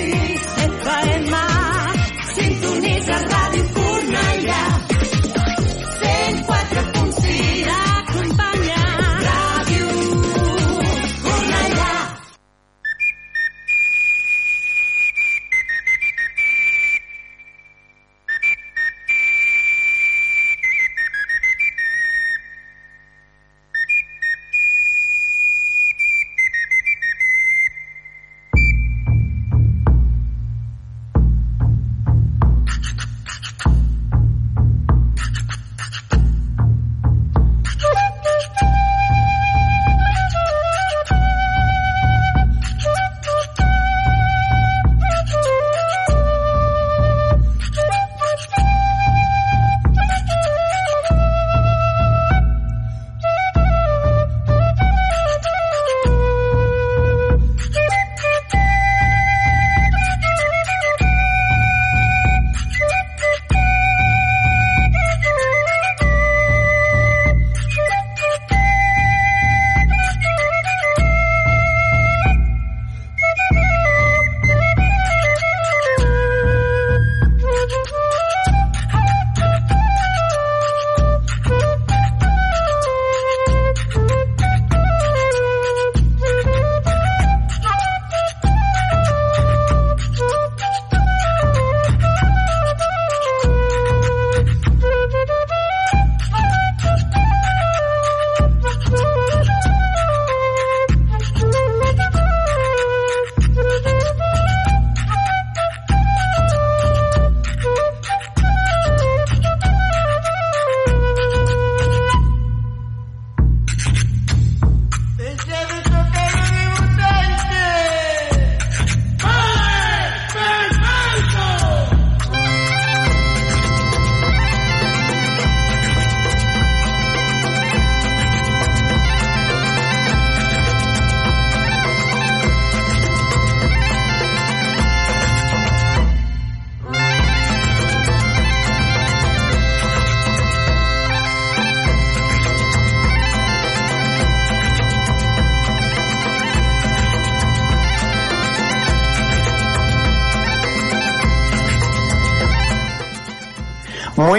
You.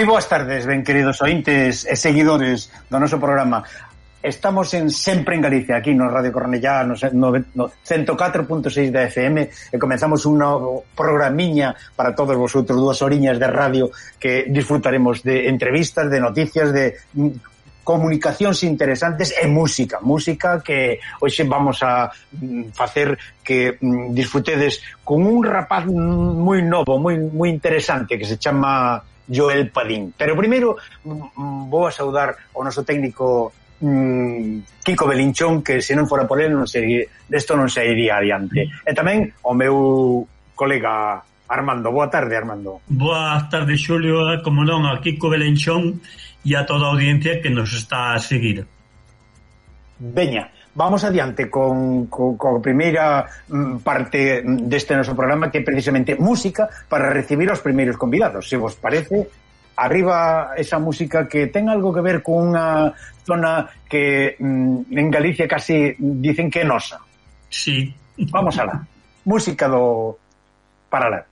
Moi boas tardes, ben queridos ointes e seguidores do noso programa. Estamos en Sempre en Galicia, aquí no Radio Cornellá, no, no, no 104.6 da FM, e comenzamos un novo programiña para todos vosotros, dúas oriñas de radio que disfrutaremos de entrevistas, de noticias, de mm, comunicacións interesantes e música, música que hoxe vamos a mm, facer que mm, disfrutedes con un rapaz moi novo, moi moi interesante que se chama Joel Padín. Pero primeiro vou a saudar o noso técnico mm, Kiko Belinchón que se non fora por ele non sería, isto non sairía adiante. E tamén o meu colega Armando. Boa tarde, Armando. Boa tarde, Xulio, como non, a Kiko Belenchón e a toda a audiencia que nos está a seguir. Veña, Vamos adiante con, con, con a primeira mm, parte deste noso programa que é precisamente música para recibir os primeiros convidados. Se vos parece, arriba esa música que ten algo que ver con unha zona que mm, en Galicia casi dicen que é nosa. Sí. Vamos alá. Música do Paralá.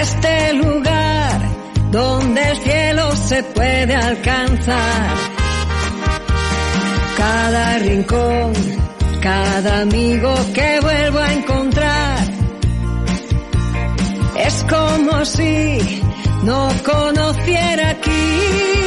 Este lugar donde el cielo se puede alcanzar. Cada rincón, cada amigo que vuelvo a encontrar, es como si no conociera aquí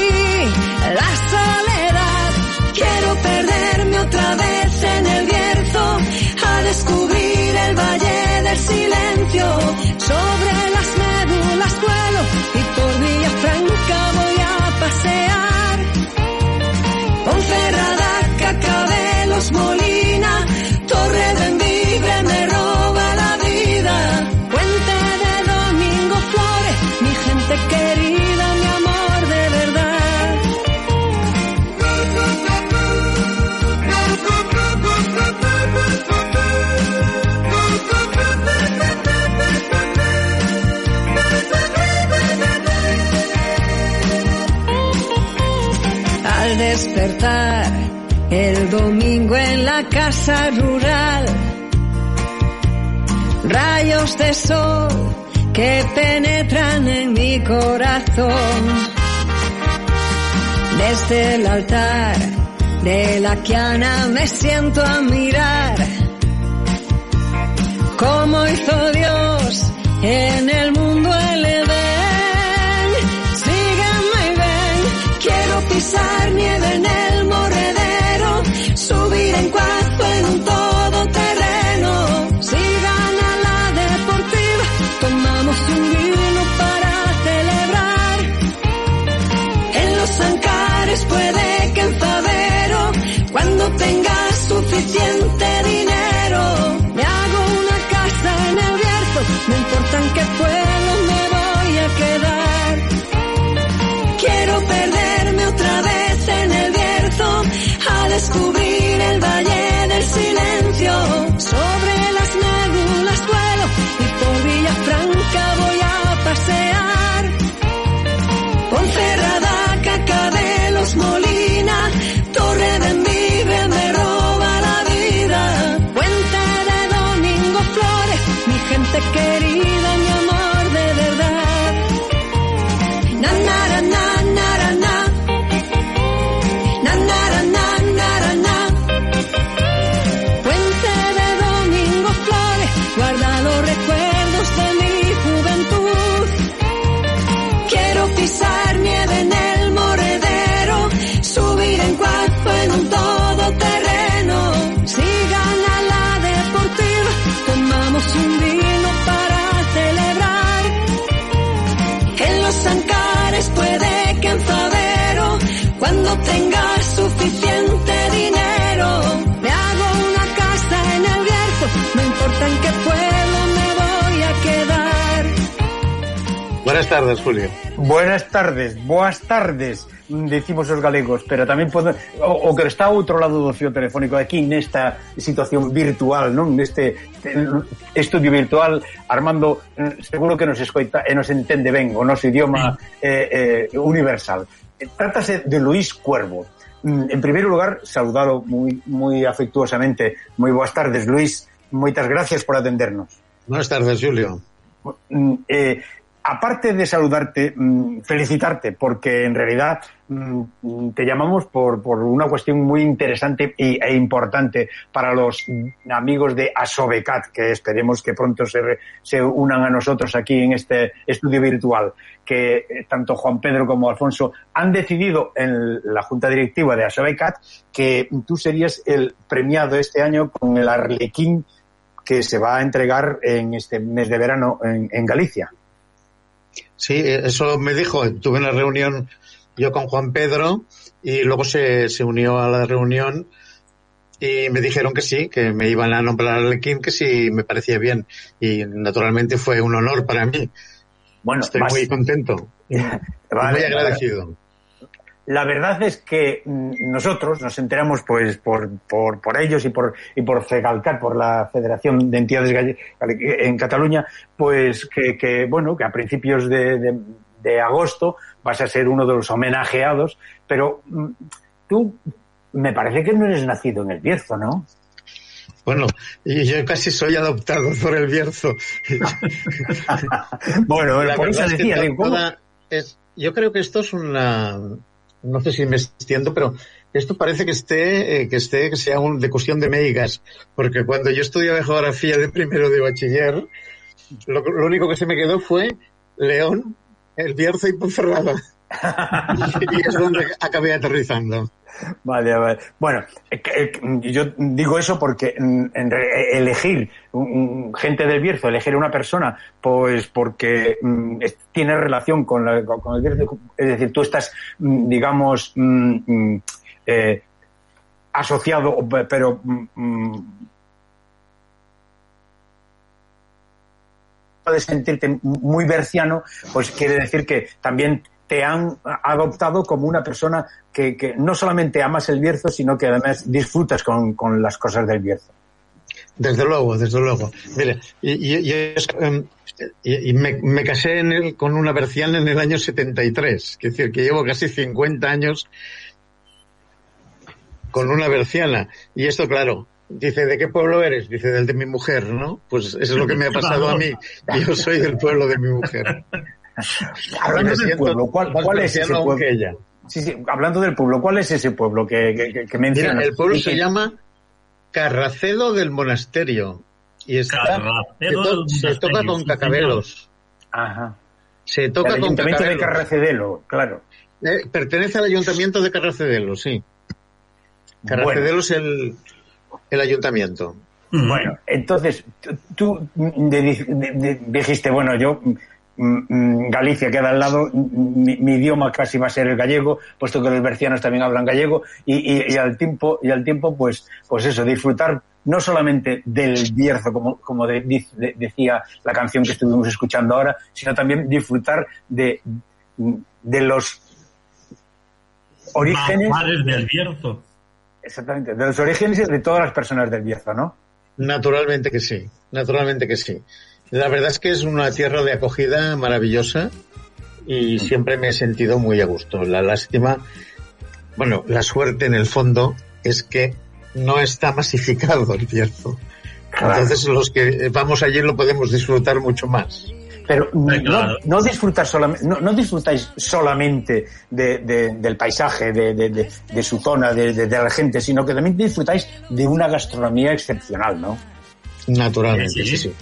el domingo en la casa rural. Rayos de sol que penetran en mi corazón. Desde el altar de la quiana me siento a mirar cómo hizo Dios en el mundo el Edén. Sígueme y ven, quiero pisar nieve en el puede que en Favero, cuando tengas suficiente dinero, me hago una casa en el Bierzo, no importa en qué pueblo me voy a quedar. Quiero perderme otra vez en el Bierzo, a descubrir querida, no importa en qué pueblo me voy a quedar. Buenas tardes, Julio. Buenas tardes, boas tardes, decimos os galegos, pero tamén pode, o, o que está ao outro lado do fio telefónico aquí nesta situación virtual, non? Neste estudio virtual, Armando mm, seguro que nos escoita e nos entende ben o noso idioma eh, eh, universal. Eh, Trátase de Luís Cuervo. Mm, En primeiro lugar, saudalo moi, moi afectuosamente. Moi boas tardes, Luís. Moitas gracias por atendernos. Buenas tardes, Julio. Mm, eh, aparte de saludarte, mm, felicitarte, porque en realidad mm, te llamamos por, por una cuestión muy interesante e importante para los amigos de Asobecat, que esperemos que pronto se, re- se unan a nosotros aquí en este estudio virtual, que eh, tanto Juan Pedro como Alfonso han decidido en la junta directiva de Asobecat que tú serías el premiado este año con el Arlequín que se va a entregar en este mes de verano en, en Galicia. Sí, eso me dijo. Tuve una reunión yo con Juan Pedro y luego se, se unió a la reunión y me dijeron que sí, que me iban a nombrar al Arlequín, que sí me parecía bien. Y naturalmente fue un honor para mí. Bueno, Estoy muy contento. Vale, muy agradecido. La verdad es que mm, nosotros nos enteramos pues por, por, por ellos y por, y por FEGALCAT, por la Federación de Entidades Galle- en Cataluña, pues que, que, bueno, que a principios de, de, de agosto vas a ser uno de los homenajeados, pero mm, tú me parece que no eres nacido en el Bierzo, ¿no? Bueno, yo casi soy adoptado por el Bierzo. bueno, La por eso verdad es que decía, toda- es- yo creo que esto es una, no sé si me extiendo, pero esto parece que esté, eh, que esté, que sea un, de cuestión de meigas, porque cuando yo estudiaba geografía de primero de bachiller, lo, lo único que se me quedó fue León, El Bierzo y Ponferrada. y es donde acabé aterrizando. Vale, vale. Bueno, eh, eh, yo digo eso porque mm, re- elegir gente del Bierzo, elegir una persona, pues porque mm, tiene relación con, la- con- el Bierzo, es decir, tú estás, mm, digamos, eh, asociado, pero puedes sentirte muy berciano, pues quiere decir que también te han adoptado como una persona que, que no solamente amas el Bierzo, sino que además disfrutas con, con las cosas del Bierzo. Desde luego, desde luego. Mire, y, y- y es, em, y- y me, me casé en el- con una berciana en el año 73, es decir, que llevo casi 50 años con una berciana. Y esto, claro, dice, ¿de qué pueblo eres? Dice, del de mi mujer, ¿no? Pues eso es lo que me ha pasado a mí. Yo soy del pueblo de mi mujer. Hablando del pueblo, ¿cuál, cuál es ese pueblo? que ella. Sí, sí, hablando del pueblo, ¿cuál es ese pueblo que, que, que- que Mira, mencionas? el pueblo se que- llama Carracedo del Monasterio. Y está, Carracedo se, to- del se toca con cacabelos. Ajá. Se El toca con ayuntamiento de cacabelos. Carracedelo, claro. Eh, pertenece al ayuntamiento de Carracedelo, sí. Carracedelo es el, el ayuntamiento. Bueno, entonces, tú- tú de- de- de- dijiste, bueno, yo, Galicia queda al lado, mm, mi, mi idioma casi va a ser el gallego, puesto que los bercianos también hablan gallego, y, y- y al tiempo, y al tiempo, pues, pues eso, disfrutar no solamente del Bierzo, como, como de- de- decía la canción que estuvimos escuchando ahora, sino también disfrutar de, de los orígenes, Manjares del Bierzo. exactamente, de los orígenes de todas las personas del Bierzo, ¿no? Naturalmente que sí, naturalmente que sí. La verdad es que es una tierra de acogida maravillosa y siempre me he sentido muy a gusto. La lástima, bueno, la suerte en el fondo es que no está masificado el Bierzo. Claro. Entonces los que vamos allí lo podemos disfrutar mucho más. Pero no, no disfrutar solamente, no, no disfrutáis solamente de, de- del paisaje, de, de- de- de su zona, de, de- de la gente, sino que también disfrutáis de una gastronomía excepcional, ¿no? Naturalmente, Sí, sí, sí.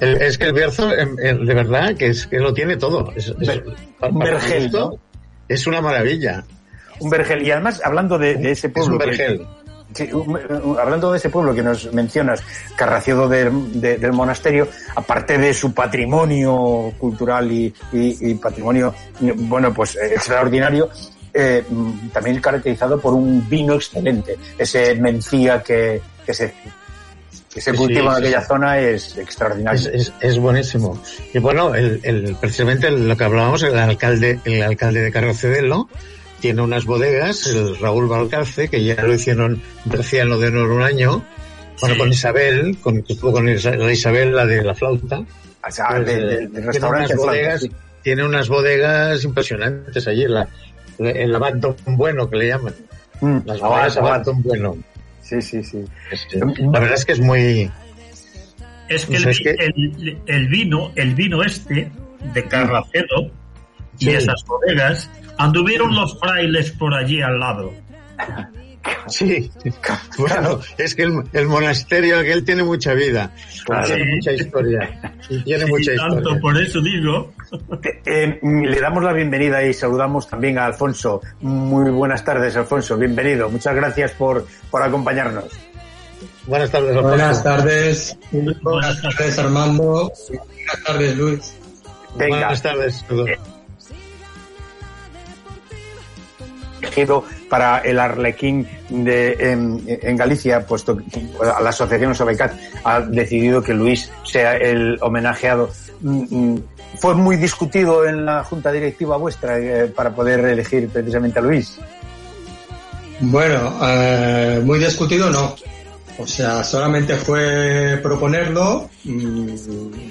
El- es que el Bierzo, em, em, de verdad, que es que lo tiene todo. Es, es- un vergel, ¿no? Es una maravilla. Un vergel. Y además, hablando de, de ese Es pueblo. un vergel. sí, un- un- hablando de ese pueblo que nos mencionas, Carracedo del- de- del monasterio, aparte de su patrimonio cultural y, y- y patrimonio, bueno, pues eh, extraordinario, eh, mm, también caracterizado por un vino excelente. Ese mencía que, que se, que se Sí, en aquella sí. zona es extraordinario. Es, es, es buenísimo. Y bueno, el, el, precisamente lo que hablábamos, el alcalde, el alcalde de Carrocedelo tiene unas bodegas, el Raúl Valcarce, que ya lo hicieron Berciano de honor un año, bueno, con Isabel, con, con Isabel, la de la flauta. O sea, Pues, de- eh, de- tiene unas bodegas, tiene unas bodegas impresionantes allí, la, el Abandon Bueno que le llaman. Mm, Las bodegas. Abandon Bueno. Sí, sí, sí. Este, La verdad es que es muy, Es que, el, es que- el- el vino, el vino este de Carracedo y Sí. esas bodegas, anduvieron los frailes por allí al lado. Sí, bueno, es que el, el monasterio aquel tiene mucha vida, Claro. tiene Sí. mucha historia, y tiene Y mucha tanto historia. por eso digo, Eh, eh, le damos la bienvenida y saludamos también a Alfonso. Muy buenas tardes, Alfonso. Bienvenido. Muchas gracias por, por acompañarnos. Buenas tardes, Alfonso. Buenas tardes, Buenas tardes Armando, buenas tardes Luis. Venga, Buenas tardes. todos. Elegido para el Arlequín de, en, en Galicia, puesto que la Asociación Sobecat ha decidido que Luis sea el homenajeado. Mm, mm, Fue muy discutido en la junta directiva vuestra eh, para poder elegir precisamente a Luis. Bueno, eh, muy discutido no. O sea, solamente fue proponerlo. mm,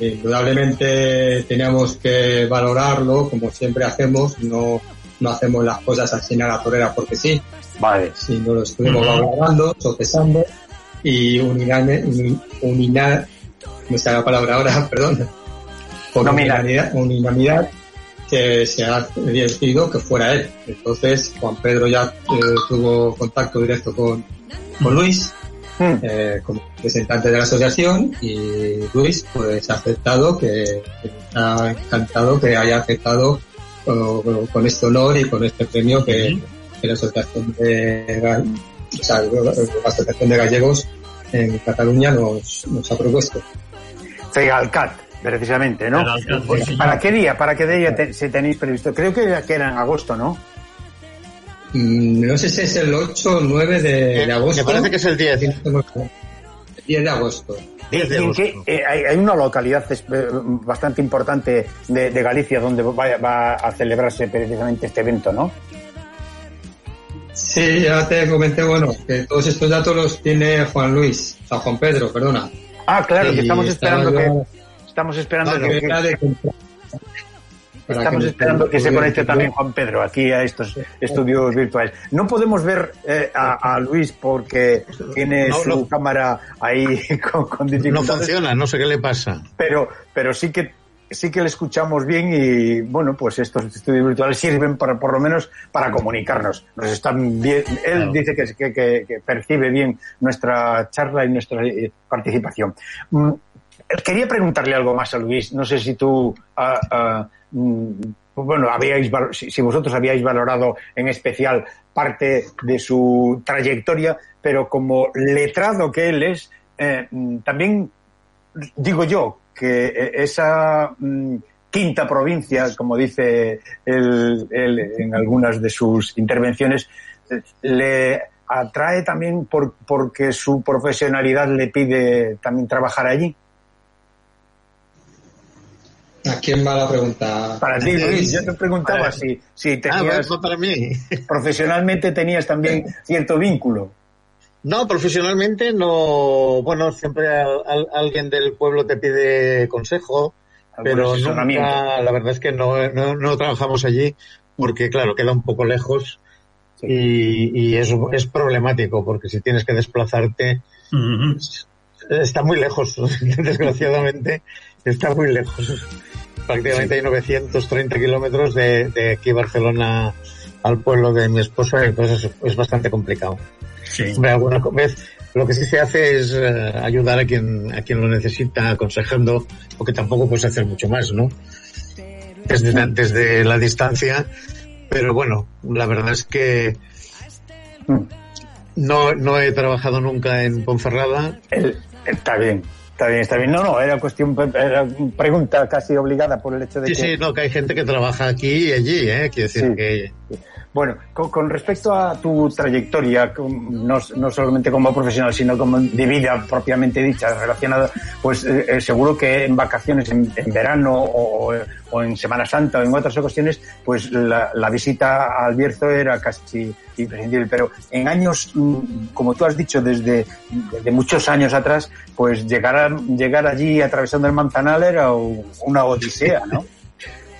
Indudablemente teníamos que valorarlo, como siempre hacemos. No, no hacemos las cosas así a la torera porque sí, Vale. sino lo estuvimos valorando, sopesando y unidad, me sale la palabra ahora, perdón, por unanimidad, unanimidad que se ha decidido que fuera él. Entonces Juan Pedro ya eh, tuvo contacto directo con, con Luis, Mm. eh, como representante de la asociación y Luis pues ha aceptado que, que está encantado que haya aceptado con, con este honor y con este premio que, la asociación de o sea, la asociación de gallegos en Cataluña nos, nos ha propuesto. Fegalcat, precisamente, ¿no? Sí, señor. ¿Para qué día? ¿Para qué día te- se tenéis previsto? Creo que, que era en agosto, ¿no? Mm, No sé si es el 8 o 9 de, de agosto. Me parece que es el 10. El 10 de agosto. 10 de ¿Y en agosto. qué- eh, hay, una localidad eh, bastante importante de, de Galicia donde va, va a celebrarse precisamente este evento, ¿no? Sí, ya te comenté, bueno, que todos estos datos los tiene Juan Luis, o sea, Juan Pedro, perdona. Ah, claro, que estamos esperando yo- que estamos esperando que, que Estamos esperando que se conecte también Juan Pedro aquí a estos estudios virtuales. No podemos ver eh, a, a, Luis porque tiene no, su no. cámara ahí con, con, dificultades. No funciona, no sé qué le pasa. Pero, pero sí que sí que le escuchamos bien y bueno, pues estos estudios virtuales sirven para por lo menos para comunicarnos. Nos están bien, él claro. dice que, que, que, percibe bien nuestra charla y nuestra eh, participación. Mm, quería preguntarle algo más a Luis. No sé si tú, uh, uh, bueno, habíais, si vosotros habíais valorado en especial parte de su trayectoria, pero como letrado que él es, eh, también digo yo que esa mm, quinta provincia, como dice él, en algunas de sus intervenciones, le atrae también por, porque su profesionalidad le pide también trabajar allí. ¿A quién va la pregunta? Para ti, Luis. Yo te preguntaba si, si tenías... Ah, para mí. Profesionalmente tenías también cierto vínculo. No, profesionalmente no. Bueno, siempre al, al, alguien del pueblo te pide consejo, pero nunca, la verdad es que no, no, no, trabajamos allí porque, claro, queda un poco lejos sí. y, y es, es, problemático porque si tienes que desplazarte, uh -huh. está muy lejos, desgraciadamente, está muy lejos. Prácticamente sí. hay 930 kilómetros de, de aquí Barcelona al pueblo de mi esposa, entonces es, bastante complicado. Sí. Hombre, alguna vez lo que sí se hace es eh, ayudar a quien, a quien lo necesita, aconsejando, porque tampoco puedes hacer mucho más, ¿no? Desde, desde la distancia, pero bueno, la verdad es que no, no he trabajado nunca en Ponferrada. El, está bien, Está bien, está bien. No, no, era cuestión, era pregunta casi obligada por el hecho de sí, que... Sí, sí, no, que hay gente que trabaja aquí y allí, ¿eh? Quiero decir sí. que... Bueno, con, con, respecto a tu trayectoria, no, no, solamente como profesional, sino como de vida propiamente dicha, relacionada, pues eh, seguro que en vacaciones, en, verano o, o, en Semana Santa o en otras ocasiones, pues la, la, visita al Bierzo era casi imprescindible. Pero en años, mm, como tú has dicho, desde, desde muchos años atrás, pues llegar, a, llegar allí atravesando el Manzanal era una odisea, ¿no?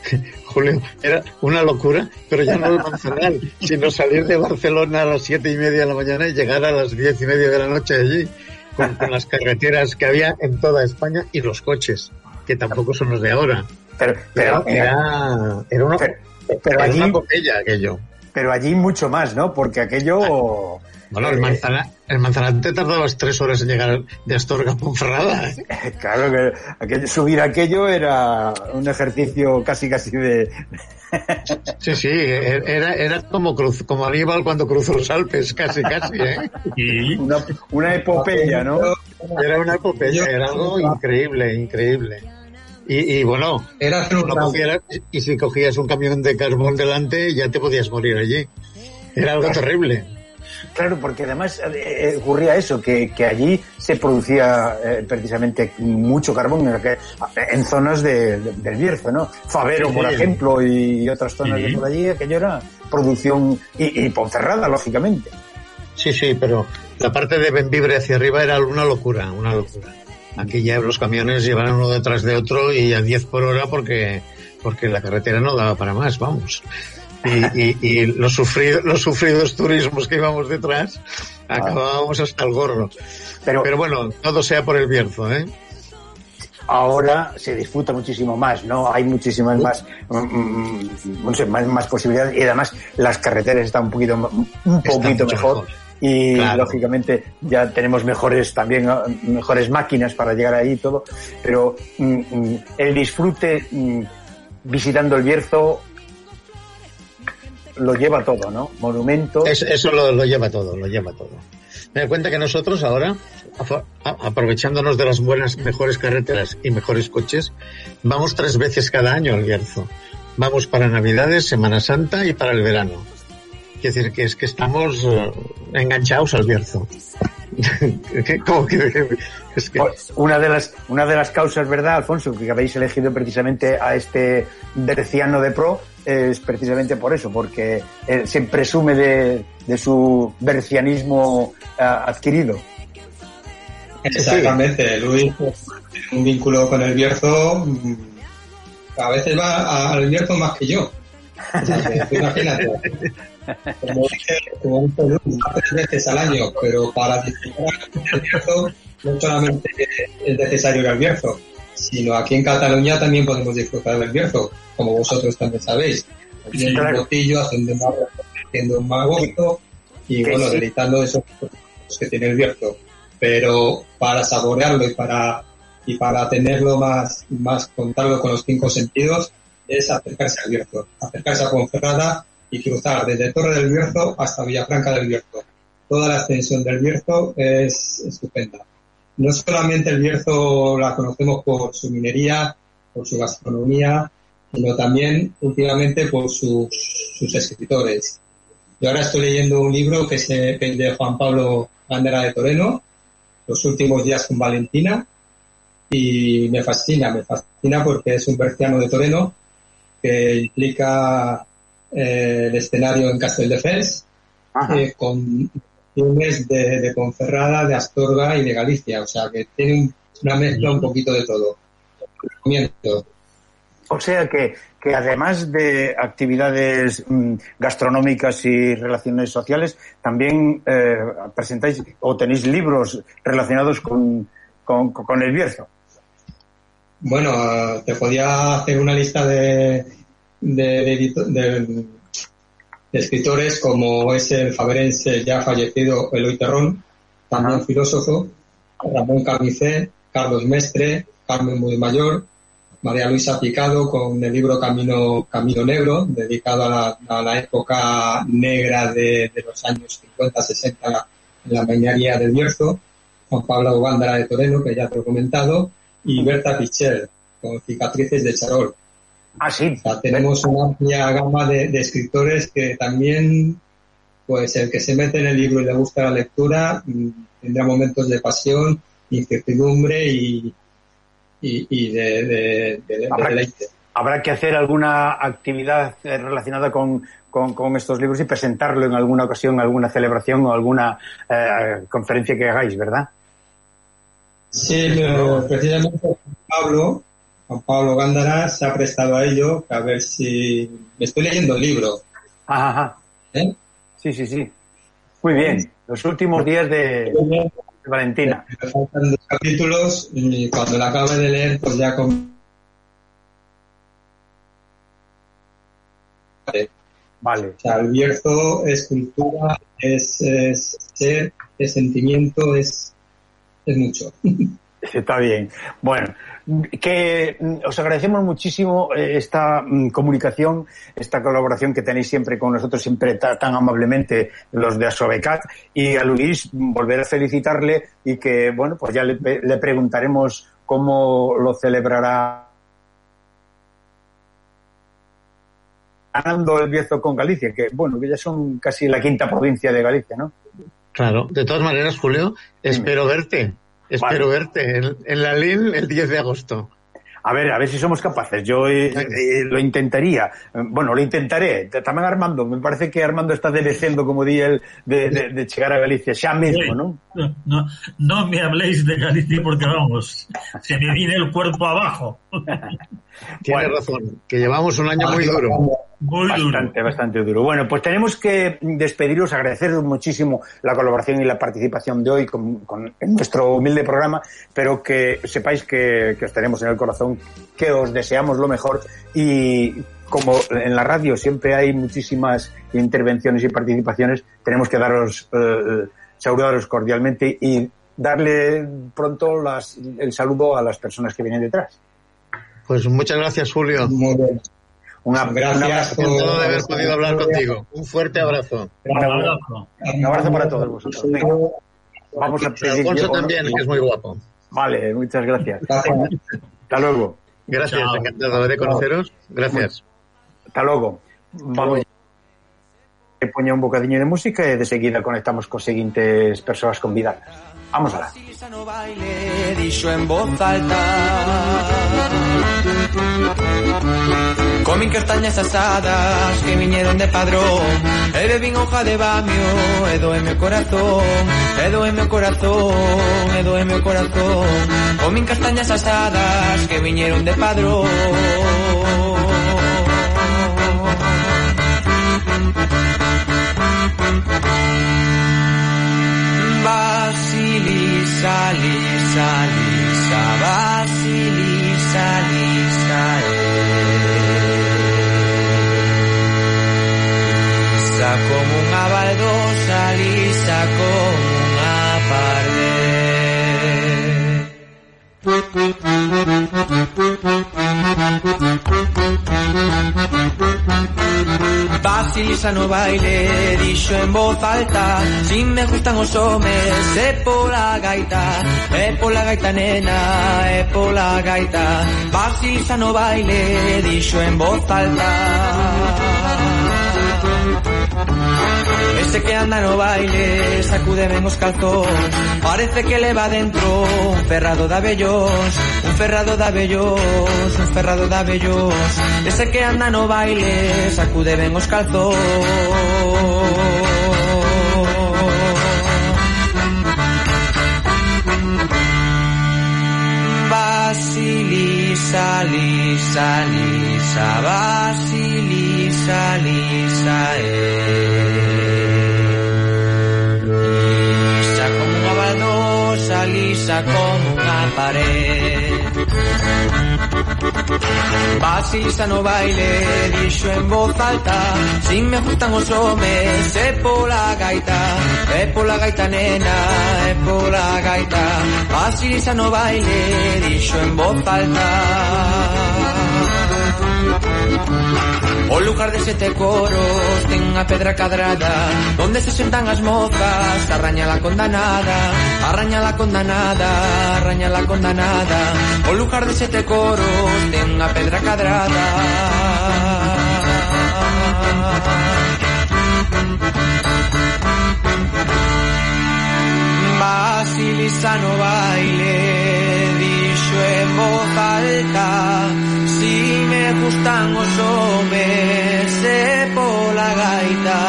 Julio, era una locura, pero ya no el Manzanal, sino salir de Barcelona a las siete y media de la mañana y llegar a las diez y media de la noche allí, con, con las carreteras que había en toda España y los coches, que tampoco son los de ahora. Pero, pero era, era, una, pero, pero era allí, una copella aquello. Pero allí mucho más, ¿no? Porque aquello... Bueno, el Manzana, el Manzana te tardabas tres horas en llegar de Astorga a Ponferrada. ¿eh? Claro que aquello, subir aquello era un ejercicio casi casi de... Sí, sí, era, era como, cruz, como Aníbal cuando cruzó los Alpes, casi, casi, ¿eh? Y una, una epopeya, ¿no? Era una epopeya, era algo increíble, increíble. Y, y bueno, era y si cogías un camión de carbón delante, ya te podías morir allí. Era algo terrible. Claro, porque además eh, ocurría eso, que, que, allí se producía eh, precisamente mucho carbón en, en zonas de, de, del Bierzo, ¿no? Favero, por ejemplo, y otras zonas sí. de por allí, aquello era producción y, y Ponferrada, lógicamente. Sí, sí, pero la parte de Benvibre hacia arriba era una locura, una locura. Aquí ya los camiones llevan uno detrás de otro y a 10 por hora porque, porque la carretera no daba para más, vamos y, y, y los, sufridos, los sufridos turismos que íbamos detrás, ah. acabábamos hasta el gorro. Pero, Pero bueno, todo sea por el Bierzo, ¿eh? ahora se disfruta muchísimo más, ¿no? Hay muchísimas más, mm, no sé, más, más, posibilidades y además las carreteras están un poquito, un poquito mejor. mejor. Y claro. lógicamente ya tenemos mejores también mejores máquinas para llegar ahí y todo, pero mm, el disfrute mm, visitando el Bierzo lo lleva todo, ¿no? Monumento. Eso, eso lo, lo, lleva todo, lo lleva todo. Me da cuenta que nosotros ahora, aprovechándonos de las buenas, mejores carreteras y mejores coches, vamos tres veces cada año al Bierzo. Vamos para Navidades, Semana Santa y para el verano. Quiere decir que es que estamos uh, enganchados al Bierzo. ¿Cómo que, es que... Una de las una de las causas, ¿verdad, Alfonso, que habéis elegido precisamente a este berciano de pro es precisamente por eso, porque eh, se presume de, de su bercianismo uh, adquirido. Exactamente. Luis un vínculo con el Bierzo a veces va al Bierzo más que yo. O sea, que, imagínate. Como dice, como un tres veces al año, pero para disfrutar del Bierzo no solamente es necesario ir al Bierzo, sino aquí en Cataluña también podemos disfrutar del Bierzo, como vosotros también sabéis. Sí, Haciendo claro. botillo, haciendo un haciendo un magosto y bueno, sí. deleitando esos productos que tiene el Bierzo. Pero para saborearlo y para y para tenerlo más, más contarlo con los cinco sentidos es acercarse al Bierzo, acercarse a Ponferrada y cruzar desde Torre del Bierzo hasta Villafranca del Bierzo. Toda la extensión del Bierzo es estupenda. No solamente el Bierzo la conocemos por su minería, por su gastronomía, sino también últimamente por sus, sus escritores. Yo ahora estoy leyendo un libro que es de Juan Pablo Bandera de Toreno, Los últimos días con Valentina, y me fascina, me fascina porque es un berciano de Toreno que implica eh, el escenario en Casteldefels eh, con filmes de, de Ponferrada, de Astorga y de Galicia, o sea que tiene un- una mezcla un poquito de todo. Recomiendo. O sea que, que además de actividades mm, gastronómicas y relaciones sociales, también eh, presentáis o tenéis libros relacionados con, con, con el Bierzo. Bueno, eh, te podía hacer una lista de, de, de escritores como es el faberense ya fallecido Eloy Terrón, también Ajá. filósofo, Ramón Carnicé, Carlos Mestre, Carmen Mayor, María Luisa Picado con el libro Camino, Camino Negro, dedicado a la, a la época negra de, de los años 50-60 en la mañaría del Bierzo, Juan Pablo Gándara de Toreno, que ya te he comentado, y Berta Pichel, con cicatrices de charol. Ah, sí. O sea, tenemos una amplia gama de, de escritores que también, pues el que se mete en el libro y le gusta la lectura, mm, tendrá momentos de pasión, incertidumbre y, y, y de, de- Habrá- deleite. Habrá que hacer alguna actividad eh, relacionada con, con, con estos libros y presentarlo en alguna ocasión, alguna celebración o alguna eh, conferencia que hagáis, ¿verdad? Sí, pero precisamente Pablo, Juan Pablo Gándara se ha prestado a ello, a ver si... Me estoy leyendo el libro, Ajá, ajá. ¿eh? Sí, sí, sí. Muy bien. Los últimos días de, de Valentina. Me faltan dos capítulos y cuando la acabe de leer, pues ya con... Vale. O sea, el Bierzo es cultura, es, es ser, es sentimiento, es, es mucho. Está bien. Bueno, que mm, os agradecemos muchísimo eh, esta mm, comunicación, esta colaboración que tenéis siempre con nosotros, siempre ta- tan amablemente los de Asobecat, y a Luis mm, volver a felicitarle y que, bueno, pues ya le, le preguntaremos cómo lo celebrará ganando el Bierzo con Galicia, que bueno, que ya son casi la quinta provincia de Galicia, ¿no? Claro, de todas maneras, Julio, espero verte. Espero verte en, en la LIN el 10 de agosto. A ver, a ver si somos capaces. Yo eh, eh, lo intentaría. Bueno, lo intentaré. T- Tamén Armando. Me parece que Armando está debecendo, como di el, de, de, de chegar a Galicia. Xa mesmo, ¿no? No, no, no me habléis de Galicia porque vamos, se me viene el cuerpo abajo. Tienes Bueno. razón, que llevamos un año muy duro. Muy duro. Bastante, bastante duro. Bueno, pues tenemos que despediros, agradeceros muchísimo la colaboración y la participación de hoy con, con- en nuestro humilde programa, pero que sepáis que, que os tenemos en el corazón, que os deseamos lo mejor y como en la radio siempre hay muchísimas intervenciones y participaciones, tenemos que daros, eh, saludaros cordialmente y darle pronto las, el saludo a las personas que vienen detrás. Pues muchas gracias, Julio. Muy bien. Una, Gracias un abrazo, por- haber podido hablar contigo. Un fuerte abrazo. Un abrazo. un abrazo para todos vosotros. Vamos a pedir Alfonso también, que es muy guapo. Vale, muchas gracias. Hasta luego. Gracias, Chao. encantado de conoceros. Gracias. Hasta logo. Vamos a poñer un bocadiño de música e de seguida conectamos cos seguintes persoas convidadas. Vamos alá. Sisa no baile, dixo en voz alta Comí castañas asadas que vinieron de padrón. He bebido hoja de bamio, edo en mi corazón, edo en mi corazón, edo en mi corazón. Comí castañas asadas que vinieron de padrón. Basilisa, lisa, lisa, Basilisa, lisa, eh. lisa como unha parde Basilisa no baile, dixo en voz alta Si me gustan os homes, é pola gaita É pola gaita nena, é pola gaita. Basilisa no baile, dixo en voz alta. Ese que anda no baile, sacude ben os calzóns. Parece que leva dentro un ferrado de abellóns Un ferrado de abellóns, un ferrado de abellóns Ese que anda no baile, sacude ben os calzóns. Lisa, Lisa, Lisa, Basi, Lisa, Lisa, eh. Lisa como unha baldosa, lisa como unha pared. Basista no baile, dixo en voz alta Si me gustan os homes, é pola gaita É pola gaita, nena, é pola gaita Basista no baile, dixo en voz alta. O lugar de sete coros ten a pedra cadrada. Donde se sentan as mozas Arraña la condanada. Arraña la condanada Arraña la condanada. O lugar de sete coros ten a pedra cadrada. Basilisano baile penso en voz alta. Si me gustan os homes E pola gaita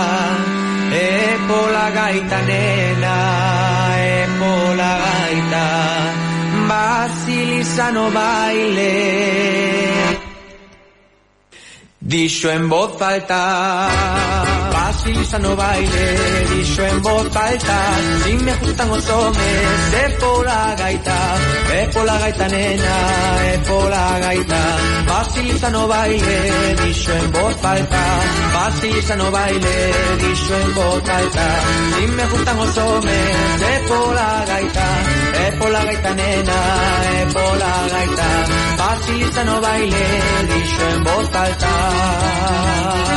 E pola gaita nena E pola gaita. Basilisa no baile. Dixo en voz alta machista no baile Dixo en voz alta. Si me gustan os homes É pola gaita É pola gaita nena É pola gaita. Machista no baile Dixo en voz alta. Machista no baile Dixo en voz alta. Si me gustan os homes É pola gaita É pola gaita nena É pola gaita. Machista no baile Dixo en voz alta.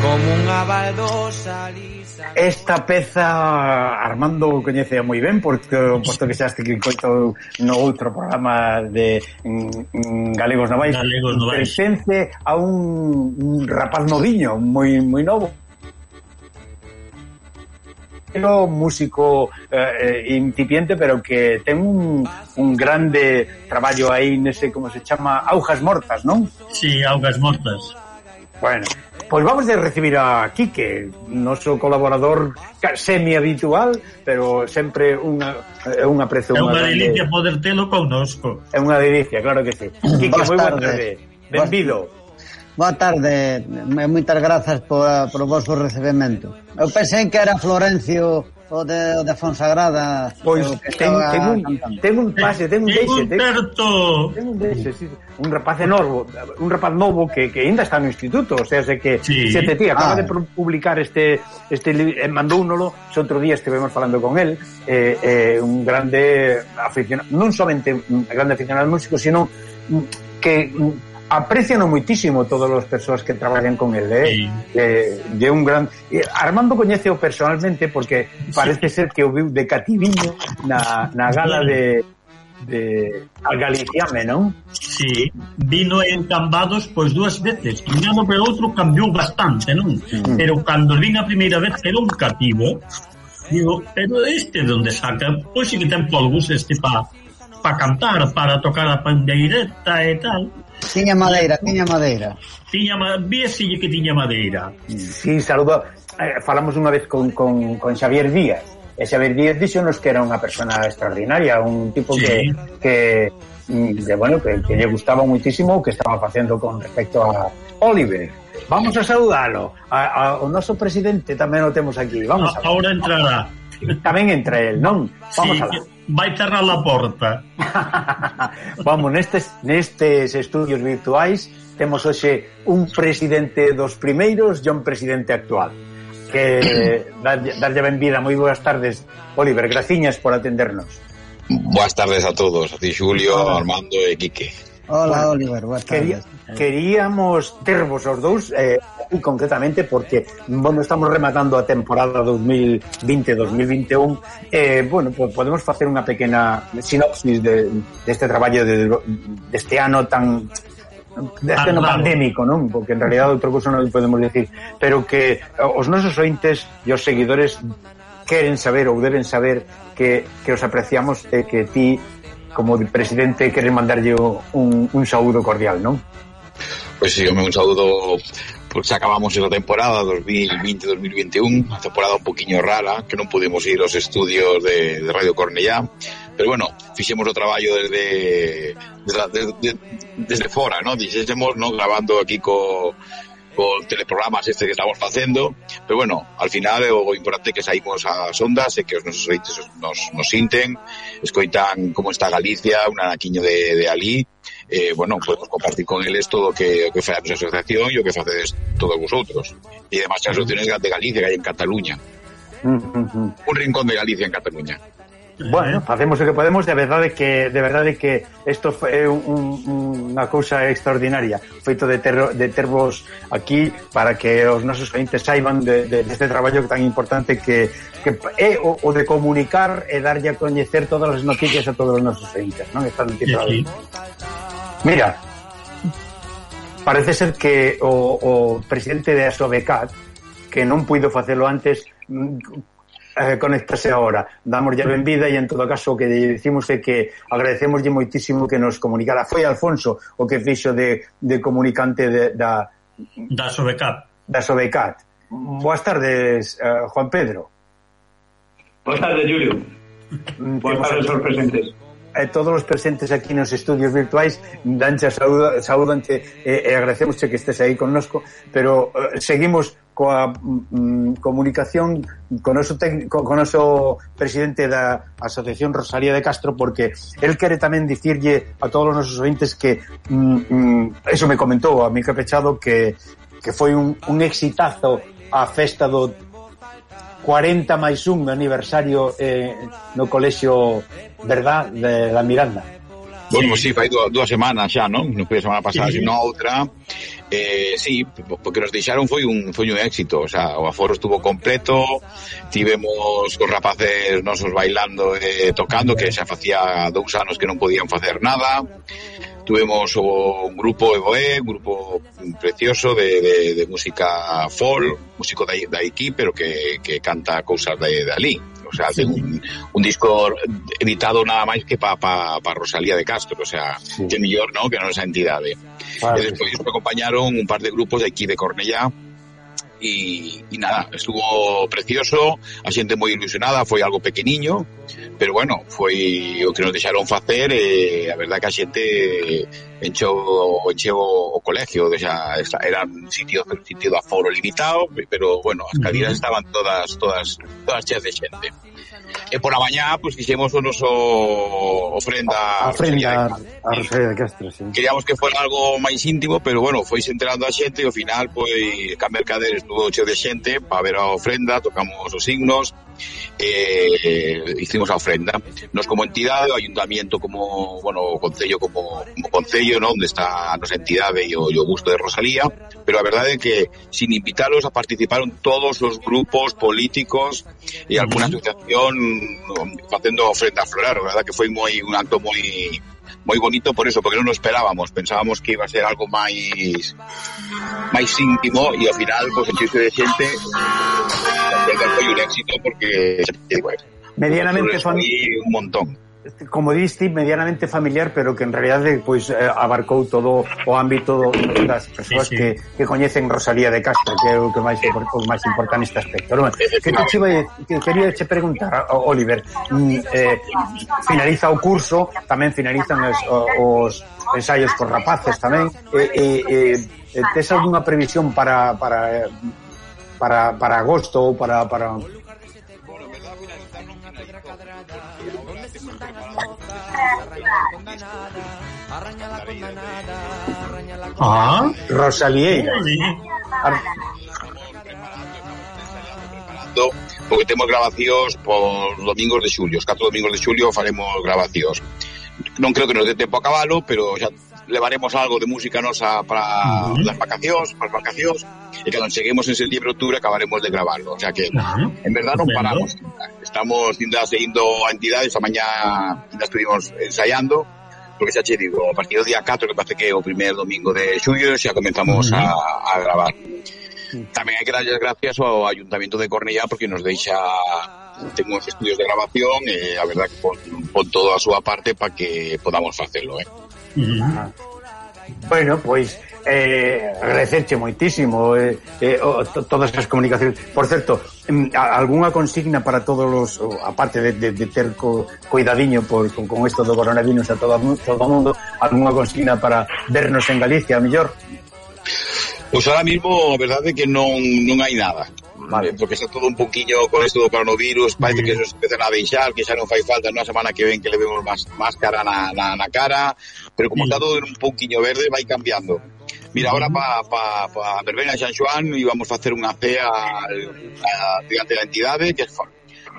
Como unha baldosa lisa Esta peza Armando coñecea moi ben porque posto que xaste que coito no outro programa de mm, mm Galegos Novais Galegos Novais Pertence a un rapaz noviño moi moi novo pero músico eh, eh, incipiente, pero que ten un, un grande traballo aí nese, como se chama, Augas Mortas, non? Sí, Augas Mortas. Bueno, Pois vamos de recibir a Quique, noso colaborador semi habitual, pero sempre unha eh, un aprecio É unha delicia poder telo connosco. É unha delicia, claro que sí. Quique, moi boa tarde. Benvido. Boa tarde, moitas grazas por, por o vosso recebemento. Eu pensei que era Florencio o de, o de Fonsagrada. Pois ten, ten, un, ten un pase, ten un deixe. Ten, un ten un deixe, sí, un rapaz enorme un rapaz novo que, que ainda está no instituto, o sea, se que sí. se te tía, acaba ah. de publicar este, este eh, mandóunolo, se outro día estivemos falando con él, eh, eh, un grande aficionado, non somente un grande aficionado al músico, sino que apreciano moitísimo todas as persoas que traballan con el, eh? Sí. Eh, de un gran eh, Armando coñeceo personalmente porque parece sí. ser que o viu de cativiño na, na gala de de al Galiciame, non? Sí, vino en Cambados pois dúas veces, un ano pero outro cambiou bastante, non? Mm. Pero cando vin a primeira vez era un cativo, digo, pero este de onde saca? Pois sí que ten polvos este pa, pa cantar, para tocar a pandeireta e tal Tiña madeira, tiña madeira. Tiña, víaselle que tiña madeira. Sí, saludo. Eh, falamos unha vez con, con, con Xavier Díaz. E Xavier Díaz dixonos que era unha persona extraordinaria, un tipo sí. que, mm, que de, bueno, que, que lle gustaba muitísimo o que estaba facendo con respecto a Oliver. Vamos a saudalo. A, a, o noso presidente tamén o temos aquí. Vamos a, a Ahora entrará. Tamén entra el, non? Vamos sí, a la vai cerrar la porta. Vamos, nestes, nestes estudios virtuais temos hoxe un presidente dos primeiros e un presidente actual. Que darlle, darlle benvida, moi boas tardes, Oliver, graciñas por atendernos. Boas tardes a todos, a ti Julio, Armando e Quique. Hola, bueno, Oliver, boa tardes. Queríamos tervos os dous eh, e concretamente porque bueno, estamos rematando a temporada 2020-2021 eh, bueno, pues podemos facer unha pequena sinopsis de, deste de traballo de, deste de ano tan deste ano pandémico, non? Porque en realidad outro cousa non podemos decir, pero que os nosos ointes e os seguidores queren saber ou deben saber que, que os apreciamos e que ti como presidente queres mandarlle un, un saúdo cordial, non? Pois sí, home, un saúdo pois pues acabamos esa temporada 2020-2021, unha temporada un poquinho rara, que non pudimos ir aos estudios de, de Radio Cornellá, pero bueno, fixemos o traballo desde desde, desde, desde fora, ¿no? Dixésemos, ¿no? grabando aquí co con teleprogramas este que estamos facendo, pero bueno, al final é o importante que saímos ás ondas e que os nosos ointes nos, nos sinten, escoitan como está Galicia, un anaquiño de, de ali, eh, bueno, podemos compartir con eles todo o que, que fai a nosa asociación e o que facedes todos vosotros. E además as asociaciones de Galicia que hai en Cataluña. Un rincón de Galicia en Cataluña. Bueno, facemos o que podemos, de verdade que de verdade que isto é un, unha cousa extraordinaria, feito de ter de tervos aquí para que os nosos clientes saiban de, de, deste traballo tan importante que, que é o, o de comunicar e darlle a coñecer todas as noticias a todos os nosos clientes, non? Está noticia. Sí, sí. Mira, parece ser que o, o presidente de Asobecat, que non puido facelo antes eh, conectase ahora. Damoslle a benvida e, en todo caso, o que lle dicimos é que agradecemoslle moitísimo que nos comunicara. Foi Alfonso o que fixo de, de comunicante de, da... Da Sobecat. Da Sobecat. Boas tardes, eh, Juan Pedro. Boas tardes, Julio. Mm, Boas tardes aos presentes e todos os presentes aquí nos estudios virtuais danche a saúda, saúdanche e, eh, e eh, agradecemosche que estés aí connosco pero eh, seguimos coa mm, comunicación con noso técnico, con noso presidente da Asociación Rosalía de Castro porque el quere tamén dicirlle a todos os nosos ointes que mm, mm, eso me comentou a Mica Pechado que, que foi un, un exitazo a festa do 40 máis un aniversario eh, no colexio Verdad de, la Miranda. Bueno, sí, fai dúas, dúas semanas xa, non? Non foi a semana pasada, sí. sino outra. Eh, sí, porque nos deixaron foi un foi un éxito, o sea, o aforo estuvo completo, tivemos os rapaces nosos bailando e eh, tocando que xa facía dous anos que non podían facer nada tuvemos un grupo Evoe, un grupo precioso de, de, de música folk, músico de, de aquí, pero que, que canta cousas de, de ali. O sea, sí. un, un, disco editado nada máis que para pa, pa Rosalía de Castro, o sea, sí. que mellor, ¿no? que non esa entidade. Vale. E despois me acompañaron un par de grupos de aquí de Cornellá, y, y, nada, estuvo precioso, a xente moi ilusionada, foi algo pequeniño, pero bueno, foi o que nos deixaron facer e eh, a verdad que a xente encheu, encheu o colegio, xa, era un sitio, un sitio de aforo limitado, pero bueno, as cadeiras estaban todas todas todas cheas de xente. E por a mañá, pois, pues, fixemos o noso ofrenda... A ofrenda a Rosalía de Castro, sí. Queríamos que fora algo máis íntimo, pero, bueno, foi enterando a xente e, ao final, pois, Can Mercader estuvo cheo de xente para ver a ofrenda, tocamos os signos, eh, hicimos la ofrenda. Nos como entidad, o ayuntamiento como, bueno, concello como, como concello, ¿no? Donde está nuestra entidad y yo gusto de Rosalía, pero la verdad es que sin invitarlos a participaron todos los grupos políticos y alguna asociación mm, haciendo ofrenda floral, la verdad que fue muy, un acto muy moi bonito por eso, porque non nos esperábamos, pensábamos que iba a ser algo máis máis íntimo e ao final, pues, enchiuse de xente foi un éxito porque Medianamente fam- un montón. como diste, medianamente familiar, pero que en realidad pois abarcou todo o ámbito das persoas sí, sí. que, que coñecen Rosalía de Castro, que é o que máis o máis importante neste aspecto. Bueno, que te chiva, que quería che preguntar, Oliver, mm, eh, finaliza o curso, tamén finalizan os, os ensaios cos rapaces tamén, e, e, e tes algunha previsión para para para, para agosto ou para, para Ah, Rosalieira. porque temos grabacións por domingos de xulio, os 4 domingos de xulio faremos grabacións. Non creo que nos dé tempo a cabalo, pero xa levaremos algo de música nosa para Ujú. as vacacións, para as vacacións, e cando cheguemos en setembro, outubro, acabaremos de gravarlo. O sea que, Ajá. en verdad non paramos. Estamos ainda seguindo a entidade, esta mañá ainda estuvimos ensaiando, porque xa che digo, a partir do día 4 que parece que é o primeiro domingo de xullo xa comenzamos uh -huh. a, a gravar tamén hai que darlle as gracias ao Ayuntamiento de Cornellá porque nos deixa ten uns estudios de grabación e a verdad que pon, pon todo a súa parte para que podamos facelo eh? Uh -huh. Bueno, pois pues, eh, agradecerche moitísimo eh, eh, o, todas as comunicacións. Por certo, a, algunha consigna para todos os, aparte de, de, de ter co, cuidadiño por, con, con esto do coronavirus a todo, todo o mundo, algunha consigna para vernos en Galicia, a mellor? Pois ahora mismo a verdade é que non, non hai nada vale. Eh, porque está todo un poquinho con isto do coronavirus, parece mm. que se empezan a deixar, que xa non fai falta na semana que ven que le vemos más, máscara na, na, na cara, pero como mm. está todo un poquinho verde, vai cambiando. Mira, ahora pa, pa, pa Verbena San Joan íbamos facer unha cea diante da entidade, que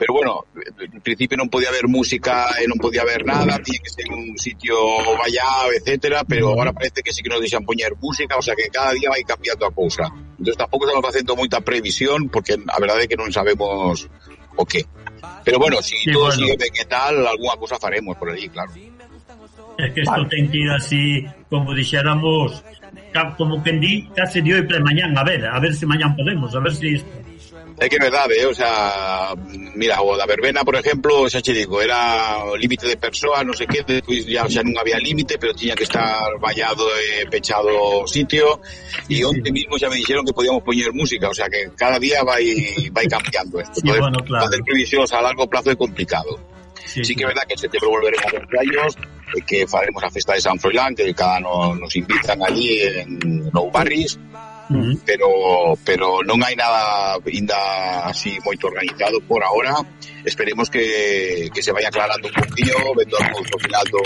pero bueno, en principio non podía haber música eh, e non podía haber nada, tiña que ser un sitio vallado, etcétera, pero agora parece que sí que nos deixan poñer música, o sea que cada día vai cambiando a cousa. Entón tampouco estamos facendo moita previsión, porque a verdade é que non sabemos o que. Pero bueno, si sí, todo bueno. sigue ben que tal, alguna cousa faremos por aí, claro. É que isto vale. ten que ir así, como dixéramos, como quen di, case de hoy para mañán, a ver, a ver se mañán podemos, a ver se si isto. É que é verdade, eh? o sea, mira, o da verbena, por exemplo, xa che digo, era o límite de persoa, non sei que, despois ya xa non había límite, pero tiña que estar vallado e pechado o sitio, e onte sí. mismo xa me dixeron que podíamos poñer música, o sea, que cada día vai vai cambiando isto. Sí, bueno, claro. Facer previsións a largo plazo é complicado sí, sí que é verdad que en setembro volveremos aos rayos e que faremos a festa de San Froilán que cada ano nos invitan allí en Nou Barris uh -huh. pero pero non hai nada ainda así moito organizado por ahora esperemos que, que se vaya aclarando un poquinho vendo a luz ao final do,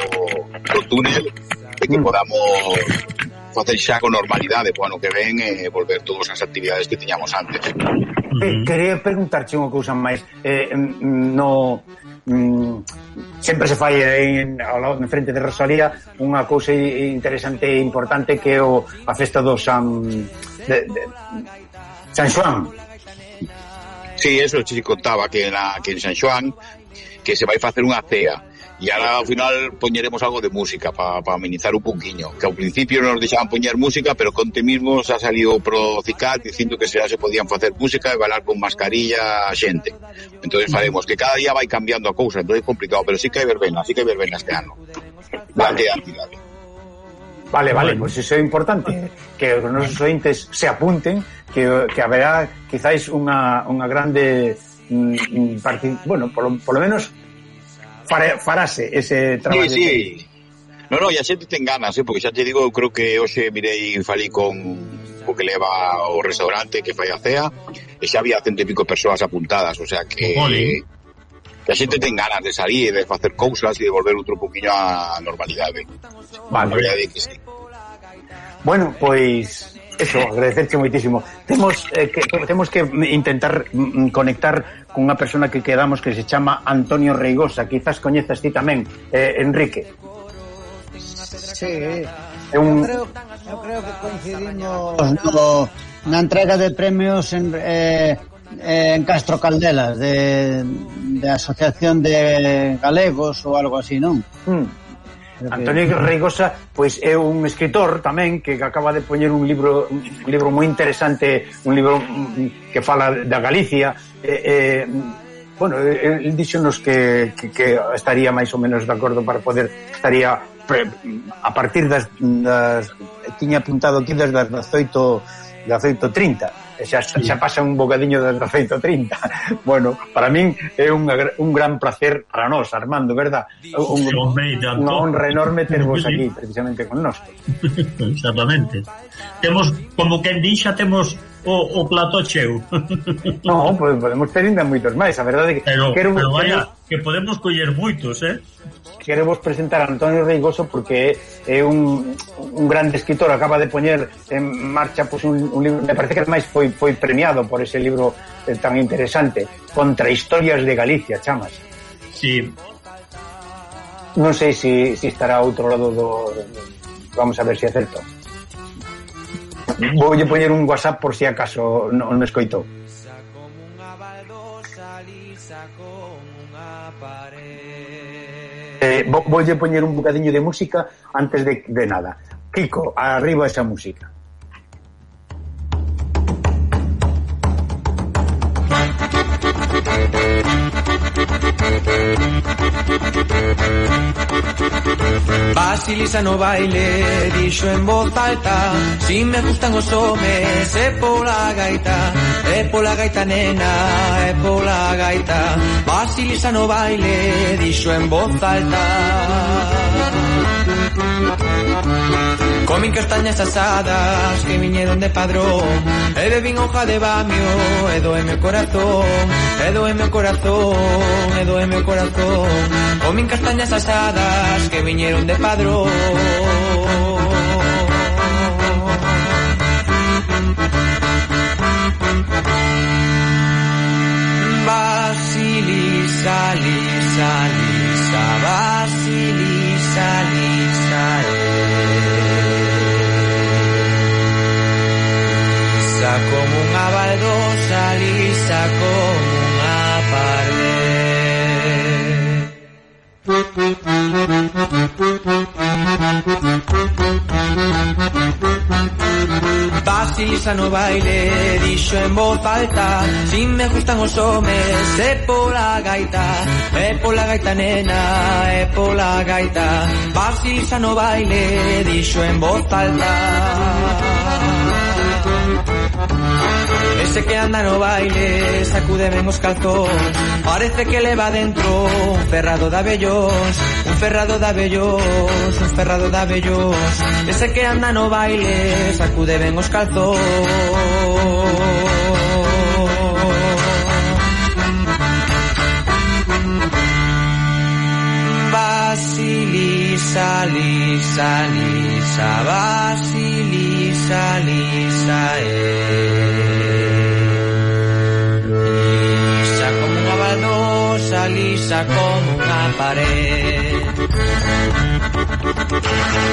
do túnel e que mm. podamos facer xa con normalidade o ano que ven e eh, volver todas as actividades que tiñamos antes. Eh, quería preguntarche unha cousa máis eh, mm, no mm, sempre se fai en, ao lado en frente de Rosalía unha cousa interesante e importante que é o, a festa do San de, de, San Xoán. Sí, eso che contaba que, na, que en San Xoán que se vai facer unha cea. E ahora ao final poñeremos algo de música para pa amenizar un poquinho, que ao principio non nos deixaban poñer música, pero conte mismo xa salido pro CICAT dicindo que xa se podían facer música e bailar con mascarilla a xente. Entón faremos que cada día vai cambiando a cousa, entón é complicado, pero sí que hai verbena, sí que hai verbena este ano. Vale. Vale, vale, vale, pois pues iso é importante que os nosos ointes se apunten que, que haberá quizáis unha, unha grande mm, mm bueno, polo, polo menos fare, farase ese traballo. Sí, sí. No, no, e a xente ten ganas, eh, porque xa te digo, eu creo que hoxe mirei falei con o que leva o restaurante que fai a CEA e xa había cento e pico persoas apuntadas, o sea que Olé. que a xente ten ganas de salir, de facer cousas e de volver outro poquinho á normalidade. Vale. A verdade que sí. Bueno, pois Eso, agradecerche moitísimo. Temos eh, que temos que intentar mm, conectar con unha persona que quedamos que se chama Antonio Reigosa, quizás coñezas ti tamén, eh, Enrique. Sí. É un... Eu creo, eu creo que coincidimos no, na entrega de premios en eh, eh en Castro Caldelas de, de Asociación de Galegos ou algo así, non? Mm. Antonio Reigosa pois é un escritor tamén que acaba de poñer un libro un libro moi interesante, un libro mm, que fala da Galicia, eh, eh bueno, el dixonos que, que, que estaría máis ou menos de acordo para poder estaría pre, a partir das, das tiña apuntado aquí desde as 18 18:30 xa, xa pasa un bocadiño das 18.30 bueno, para min é un, un gran placer para nós, Armando, verdad? Un, unha honra enorme tervos aquí precisamente con nós. Exactamente. Temos, como quen di, xa temos o, o plato cheu non, pues, podemos ter ainda moitos máis a verdade é que pero, quero, pero vaya, que podemos coller moitos, eh? Queremos presentar a Antonio Reigoso porque é un, un grande escritor, acaba de poñer en marcha pues, un, un libro, me parece que ademais foi, foi premiado por ese libro eh, tan interesante, Contra Historias de Galicia, chamas. Sí. Non sei se si, si estará a outro lado do... Vamos a ver se si acerto. Voulle poñer un WhatsApp por si acaso non, non escoitou. Eh, voulle poñer un bocadiño de música antes de, de nada. Kiko, arriba esa música. Basilisa no baile, dixo en voz alta Si me gustan os homes, é pola gaita É pola gaita, nena, é pola gaita. Basilisa no baile, dixo en voz alta. Comin castañas asadas que viñeron de padrón. E bebín hoja de bamio e doeme o corazón. E doeme o corazón, e doeme o corazón. Comin castañas asadas que viñeron de padrón. Basilisa, lisa, lisa, Basilisa, lisa Basilisa no baile, dixo en voz alta. Si me gustan os homes, é pola gaita. É pola gaita nena, é pola gaita. Basilisa no baile, dixo en voz alta. Ese que anda no baile, sacude ben os calzóns. Parece que leva dentro un ferrado de abellóns Un ferrado de abellóns, un ferrado de abellóns Ese que anda no baile, sacude ben os calzóns. Basili, sali, sali, sa, basili, sali, sa, eh. Lisa como un abano, lisa como una pared.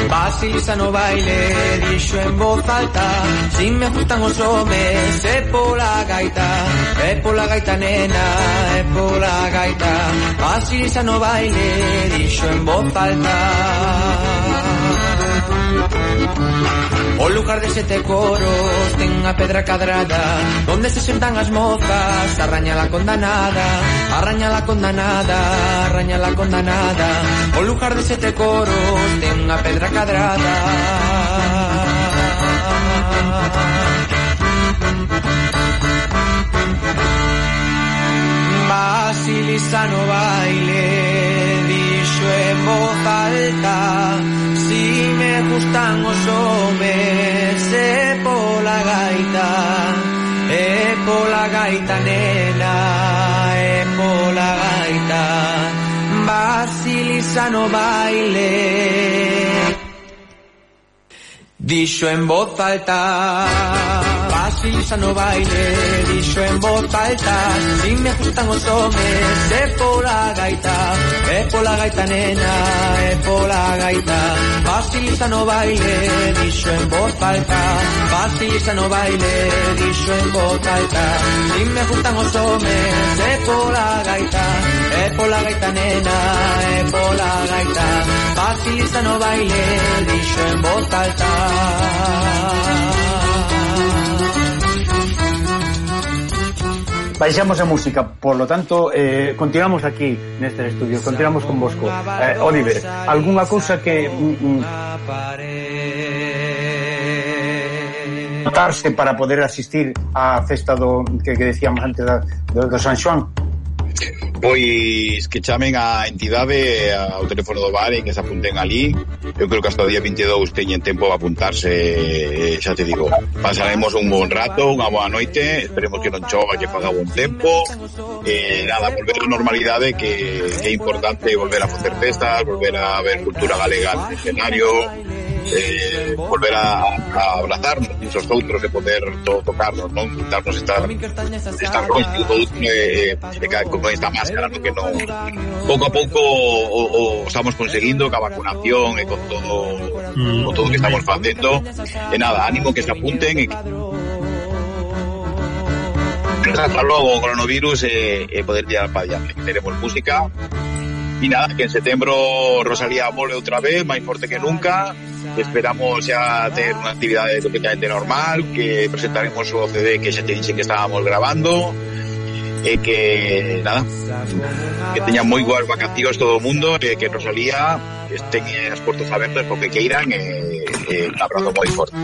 Basisa no baile, dixo en voz alta. Si me gustan os homes, é pola gaita. É pola gaita nena, é pola gaita. Basisa no baile, dixo en voz alta. O lugar de sete coros ten a pedra cadrada. Donde se sentan as mozas Arraña la condanada. Arraña la condanada Arraña la condanada. O lugar de sete coros ten unha pedra cadrada Basilisa no baile Dixo en voz alta. Si me gustan os homes E pola gaita E pola gaita nena E pola gaita. Basili sano baile. Dicho en voz alta. prisa no baile, dicho en voz alta, si me asustan los hombres, es por gaita, es por la gaita nena, es por la gaita, facilita no baile, dicho en voz alta, facilita no baile, dicho en voz alta, si me asustan los hombres, es por gaita, es por la gaita nena, es por la gaita, facilita no baile, dicho en voz alta. Baixamos a música, por lo tanto, eh, continuamos aquí neste estudio, continuamos con Bosco. Eh, Oliver, algunha cousa que... Mm, mm, para poder asistir á festa do que, que decíamos antes da, do, do San Xoán Pois que chamen a entidade ao teléfono do bar e que se apunten ali Eu creo que hasta o día 22 teñen tempo a apuntarse Xa te digo, pasaremos un bon rato, unha boa noite Esperemos que non chova, que faga bon tempo. Eh, Nada, volver a normalidade que, que é importante volver a facer festas Volver a ver cultura galega no escenario eh, volver a, a abrazarnos uns aos outros e poder to, tocarnos, non? Darnos esta, esta fronte eh, eh, con esta máscara, no que non... Pouco a pouco o, o estamos conseguindo ca vacunación e con todo, mm. con todo que estamos facendo. E eh, nada, ánimo que se apunten e que hasta logo o coronavirus e, e poder tirar para allá. Teremos música E nada, que en setembro Rosalía volve outra vez, máis forte que nunca, Esperamos ya tener una actividad completamente normal, que presentaremos su CD que ya te dije que estábamos grabando. Eh, que nada, que teñan moi boas vacacións todo o mundo, eh, que Rosalía estén as portas abertas porque queiran e eh, eh, abrazo moi forte.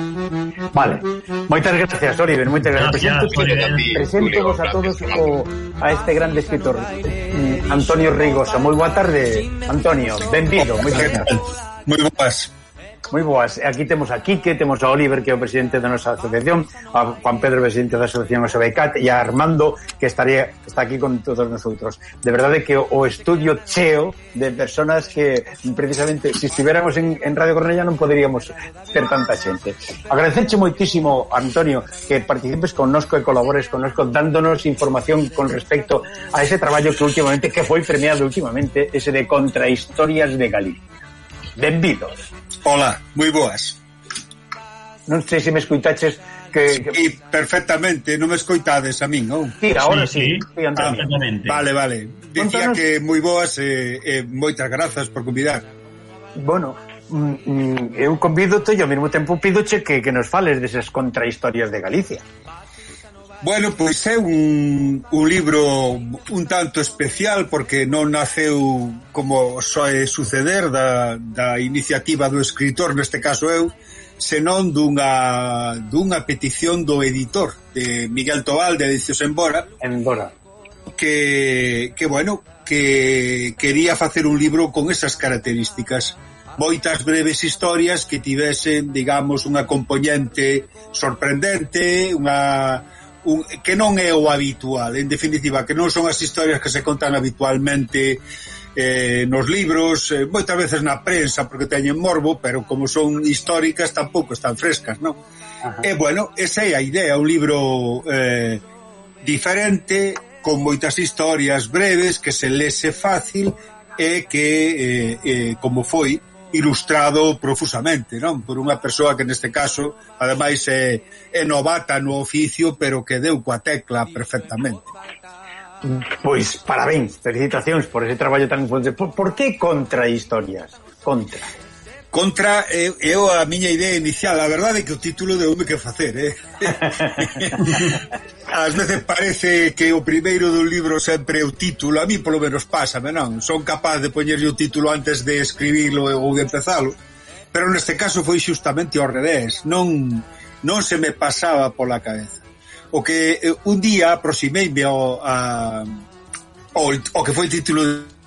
Vale. Moitas gracias, Oliver, moitas gracias. gracias presento, presento a todos o, a este grande escritor, eh, Antonio Rigosa. Moi boa tarde, Antonio. Benvido, moitas gracias. Moi boas moi boas. Aquí temos a Quique, temos a Oliver, que é o presidente da nosa asociación, a Juan Pedro, presidente da asociación Osobecat, e a Armando, que estaría, está aquí con todos nosotros. De verdade que o estudio cheo de personas que, precisamente, se si estivéramos en, en Radio Cornella non poderíamos ter tanta xente. Agradecerche moitísimo, Antonio, que participes connosco e colabores connosco, dándonos información con respecto a ese traballo que últimamente, que foi premiado últimamente, ese de Contrahistorias de Galicia. Benvidos. Ola, moi boas. Non sei se me escuitaches que, que... Sí, perfectamente, non me escoitades a min, non? Sí, agora sí, sí. sí ah, vale, vale. Dicía Contanos... que moi boas e eh, eh, moitas grazas por convidar. Bueno, mm, mm, eu convido e ao mesmo tempo pidoche que, que nos fales desas contrahistorias de Galicia. Bueno, pois é un, un libro un tanto especial porque non naceu como soe suceder da, da iniciativa do escritor, neste caso eu, senón dunha, dunha petición do editor de Miguel Tobal de Edicios Embora, Embora. Que, que, bueno, que quería facer un libro con esas características moitas breves historias que tivesen, digamos, unha componente sorprendente, unha un, que non é o habitual, en definitiva, que non son as historias que se contan habitualmente eh, nos libros, eh, moitas veces na prensa, porque teñen morbo, pero como son históricas, tampouco están frescas, non? Ajá. E, bueno, esa é a idea, un libro eh, diferente, con moitas historias breves, que se lese fácil, e que, eh, eh, como foi, ilustrado profusamente, non? Por unha persoa que neste caso, ademais é, é novata no oficio, pero que deu coa tecla perfectamente. Pois parabéns, felicitacións por ese traballo tan importante. Por, por que contra historias? Contra. Contra eh, é, é a miña idea inicial. A verdade é que o título de houve que facer eh? As veces parece que o primeiro do libro sempre é o título. A mí polo menos pásame, non? Son capaz de poñerlle o título antes de escribirlo ou de empezalo. Pero neste caso foi xustamente ao revés. Non, non se me pasaba pola cabeza. O que eh, un día aproximeime ao, a, ao, ao que foi título de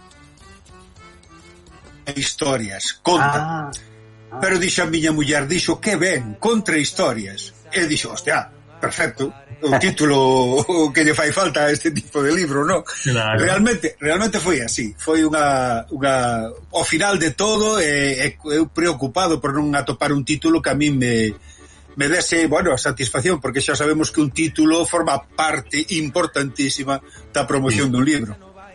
historias, conta. Ah, ah. Pero dixo a miña muller, dixo que ben, contra historias. E dixo, hostia, perfecto, o título que lle fai falta a este tipo de libro, no? Claro. Realmente, realmente foi así, foi unha, unha o final de todo e, e eu preocupado por non atopar un título que a min me me dese, bueno, a satisfacción porque xa sabemos que un título forma parte importantísima da promoción sí. dun libro.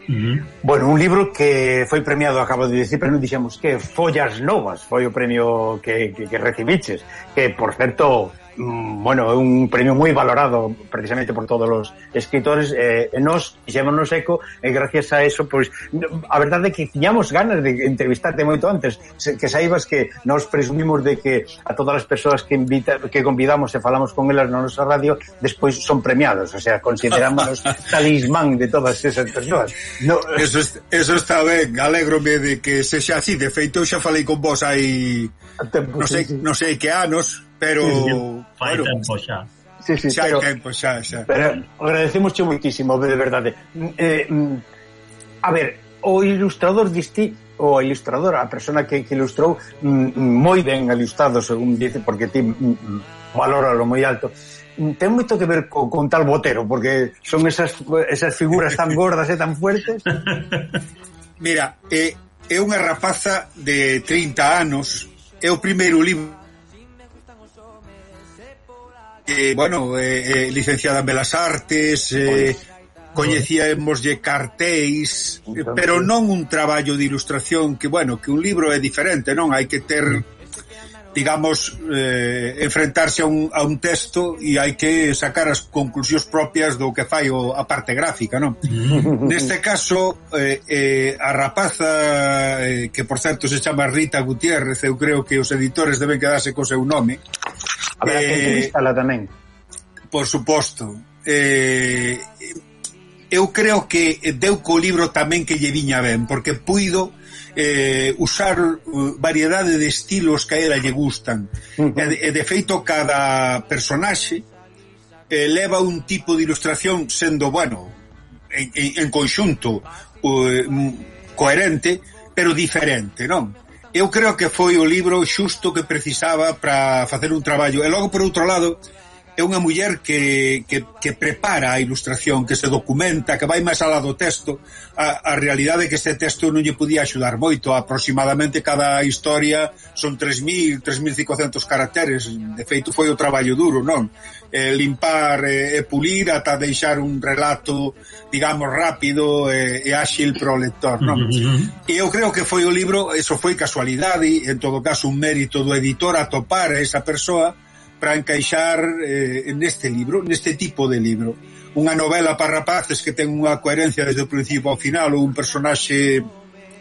Uh -huh. Bueno, un libro que foi premiado, acabo de dicir, pero non dixemos que Follas Novas foi o premio que, que, que recibiches, que, por certo, Mm, bueno, é un premio moi valorado precisamente por todos os escritores eh, e nos fixémonos eco e gracias a eso, pois a verdade é que tiñamos ganas de entrevistarte moito antes. Que saibas que nos presumimos de que a todas as persoas que invita, que convidamos e falamos con elas na nosa radio despois son premiados, o sea, considerámonos talismán de todas esas persoas. No... Eh, eso, eso está ben. Alegrome de que sexa así. De feito xa falei con vos hai ah, non sei, non sei que anos. Pero fai bueno, tempo xa. Sí, sí, xa pero, tempo xa, xa. Pero agradecemosche moitísimo, de verdade. Eh, mm, a ver, o ilustrador diste o ilustrador, a persona que, que ilustrou mm, mm, moi ben ilustrado, según dice, porque ti valóralo moi alto ten moito que ver co, con tal botero, porque son esas, esas figuras tan gordas e tan fuertes. Mira, é, é unha rapaza de 30 anos, é o primeiro libro eh, bueno, eh, eh, licenciada en Belas Artes, eh, coñecíamoslle cartéis, eh, pero non un traballo de ilustración que, bueno, que un libro é diferente, non? Hai que ter, digamos, eh, enfrentarse a un, a un texto e hai que sacar as conclusións propias do que fai o, a parte gráfica, non? Neste caso, eh, eh, a rapaza, eh, que por certo se chama Rita Gutiérrez, eu creo que os editores deben quedarse co seu nome, Habrá eh, que entrevistala tamén. Por suposto. Eh, eu creo que deu co libro tamén que lle viña ben, porque puido eh, usar uh, variedade de estilos que a ela lle gustan. Uh -huh. e, e de feito, cada personaxe eh, leva un tipo de ilustración sendo, bueno, en, en, en conxunto eh, coherente, pero diferente, non? eu creo que foi o libro xusto que precisaba para facer un traballo. E logo, por outro lado, é unha muller que, que, que prepara a ilustración, que se documenta, que vai máis alá do texto. A, a realidade é que este texto non lle podía axudar moito. Aproximadamente cada historia son 3.000, 3.500 caracteres. De feito, foi o traballo duro, non? Eh, limpar eh, e pulir ata deixar un relato, digamos, rápido eh, e áxil para o lector, non? E eu creo que foi o libro, eso foi casualidade, en todo caso un mérito do editor atopar a esa persoa para encaixar eh, neste libro, neste tipo de libro. Unha novela para rapaces que ten unha coherencia desde o principio ao final ou un personaxe,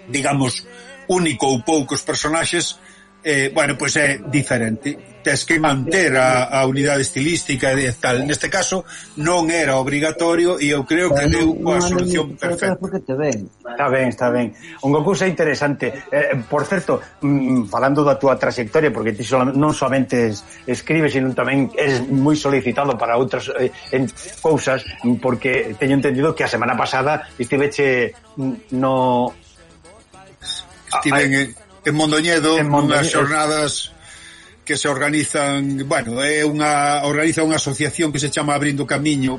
digamos, único ou poucos personaxes eh, bueno, pois é diferente. Tes que manter a, a unidade estilística e tal. Neste caso, non era obrigatorio e eu creo que deu coa solución perfecta. Está ben, está ben. Un cousa interesante. Eh, por certo, mm, mm falando da túa trayectoria, porque ti non solamente escribes, sino tamén eres moi solicitado para outras eh, en, cousas, porque teño entendido que a semana pasada estiveche mm, no... Estive ah, en en Mondoñedo, en Mondoñedo. unhas xornadas que se organizan, bueno, é unha organiza unha asociación que se chama Abrindo Camiño,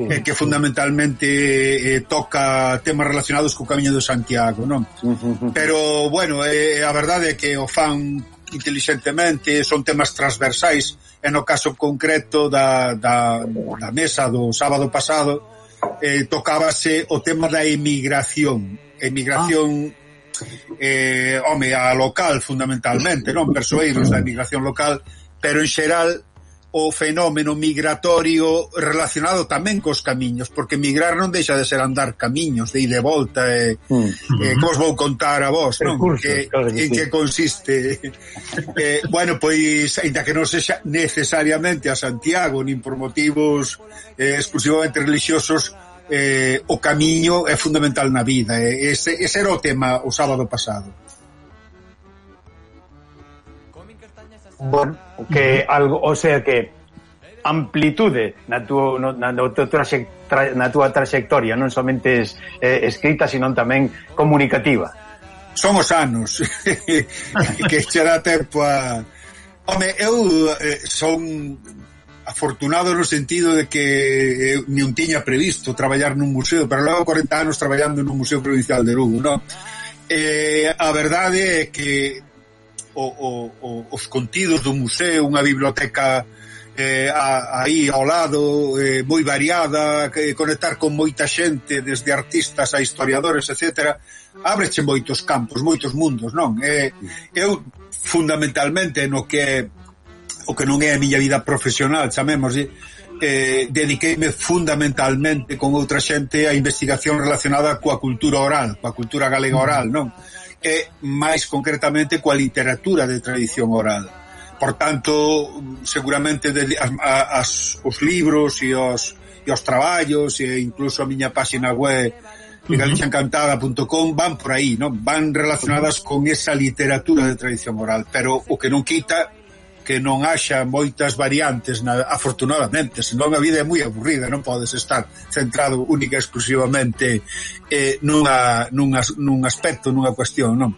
sí, eh, que fundamentalmente eh, toca temas relacionados co Camiño de Santiago, non? Uh -huh. Pero bueno, eh, a verdade é que o fan inteligentemente, son temas transversais, e no caso concreto da, da, da mesa do sábado pasado, eh, tocábase o tema da emigración, emigración ah eh, home, a local fundamentalmente, non persoeiros da emigración local, pero en xeral o fenómeno migratorio relacionado tamén cos camiños, porque migrar non deixa de ser andar camiños, de ida e volta, e, mm. e como vos vou contar a vos, non? Curso, que, claro que en sí. que consiste. eh, bueno, pois, ainda que non sexa necesariamente a Santiago, nin por motivos eh, exclusivamente religiosos, eh, o camiño é fundamental na vida. Eh, ese, ese era o tema o sábado pasado. Bueno, que algo, o sea que amplitude na túa, na, na, tua, na túa traxectoria non somente es, eh, escrita sino tamén comunicativa son os anos que che dá tempo a Home, eu eh, son afortunado no sentido de que eh, eu non tiña previsto traballar nun museo, pero logo 40 anos traballando nun museo provincial de Lugo, non? Eh, a verdade é que o, o, o, os contidos do museo, unha biblioteca eh, a, aí ao lado eh, moi variada, que, conectar con moita xente, desde artistas a historiadores, etc abreche moitos campos, moitos mundos non? Eh, eu fundamentalmente no que o que non é a miña vida profesional, chamemos, eh, dediqueime fundamentalmente con outra xente a investigación relacionada coa cultura oral, coa cultura galega oral, non? E máis concretamente coa literatura de tradición oral. Por tanto, seguramente de, a, as, os libros e os, e os traballos e incluso a miña páxina web de galiciaencantada.com van por aí, non? Van relacionadas con esa literatura de tradición oral, pero o que non quita que non haxa moitas variantes na, afortunadamente, senón a vida é moi aburrida non podes estar centrado única e exclusivamente eh, nunha, nunha, nun aspecto, nunha cuestión non?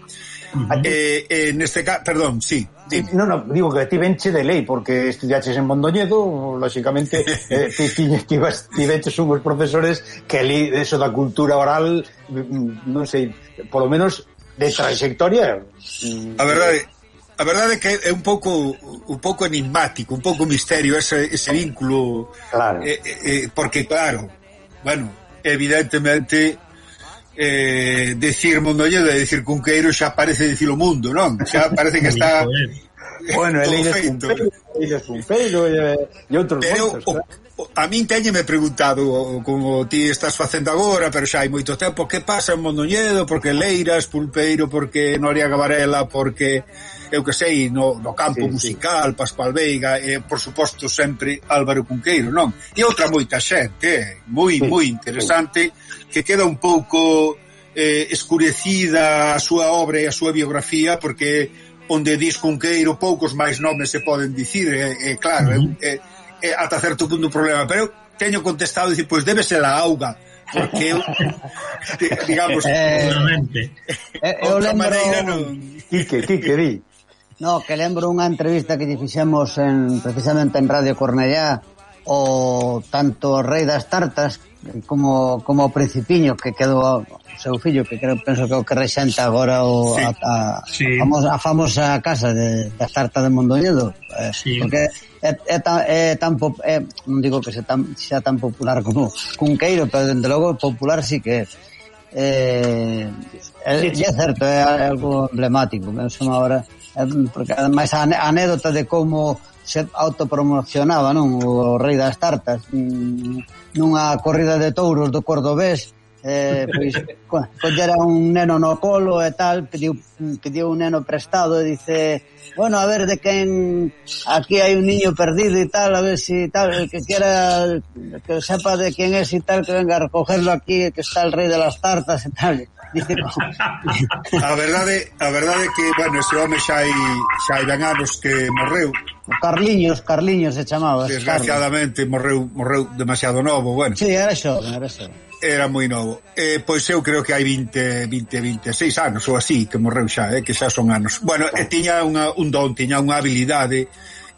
Uh -huh. eh, eh, neste caso, perdón, sí dime. No, no, digo que ti venche de lei porque estudiaches en Mondoñedo lóxicamente eh, ti, ti, ti venches unhos profesores que li eso da cultura oral mm, non sei, polo menos de trayectoria. Mm, a verdade, A verdade é que é un pouco un pouco enigmático, un pouco misterio ese, ese vínculo claro. Eh, eh, eh, porque claro, bueno, evidentemente eh, decir Mondoñedo e decir Cunqueiro xa parece dicir o mundo, non? Xa parece que está bueno, ele é Cunqueiro, ele é Cunqueiro e, e outros Pero, monsters, o, claro a min teñeme preguntado como ti estás facendo agora, pero xa hai moito tempo, que pasa en Mondoñedo, porque Leiras, Pulpeiro, porque Noria Gavarela, porque eu que sei, no, no campo sí, musical, sí. Pascual Veiga, e por suposto sempre Álvaro Cunqueiro, non? E outra moita xente, eh? moi, sí, moi interesante, sí. que queda un pouco eh, escurecida a súa obra e a súa biografía, porque onde dis Cunqueiro poucos máis nomes se poden dicir, e, eh, eh, claro, uh -huh. eh, eh é ata certo punto un problema, pero eu teño contestado e dicir, pois debe ser a auga, porque eu, digamos, eh, eh, eu lembro... Non... Quique, Quique, di. No, que lembro unha entrevista que fixemos en, precisamente en Radio Cornellá o tanto o rei das tartas como, como o principiño que quedou o seu fillo que creo, penso que é o que rexenta agora o, sí, a, a, sí. A, famosa, a famosa casa de, das tartas de Mondoñedo eh, sí. porque é, é, tan, é tan pop, é, non digo que sea tan, sea tan popular como Cunqueiro pero dende logo popular sí que é eh, é, é certo é algo emblemático me agora ahora Eh, porque ademais a anécdota de como se autopromocionaba non o rei das tartas mm, nunha corrida de touros do Cordobés eh, pois, collera un neno no colo e tal, pediu, pediu un neno prestado e dice bueno, a ver de quen aquí hai un niño perdido e tal, a ver si tal, que quiera que sepa de quen es e tal, que venga a recogerlo aquí, que está el rei de las tartas e tal a verdade, a verdade é que, bueno, ese home xa hai, xa hai ben anos que morreu. Carliños, Carliños se chamaba. Desgraciadamente morreu, morreu demasiado novo, bueno. Sí, era xo, era xo. Era moi novo. Eh, pois eu creo que hai 20, 20, 26 anos ou así que morreu xa, eh, que xa son anos. Bueno, e tiña unha, un don, tiña unha habilidade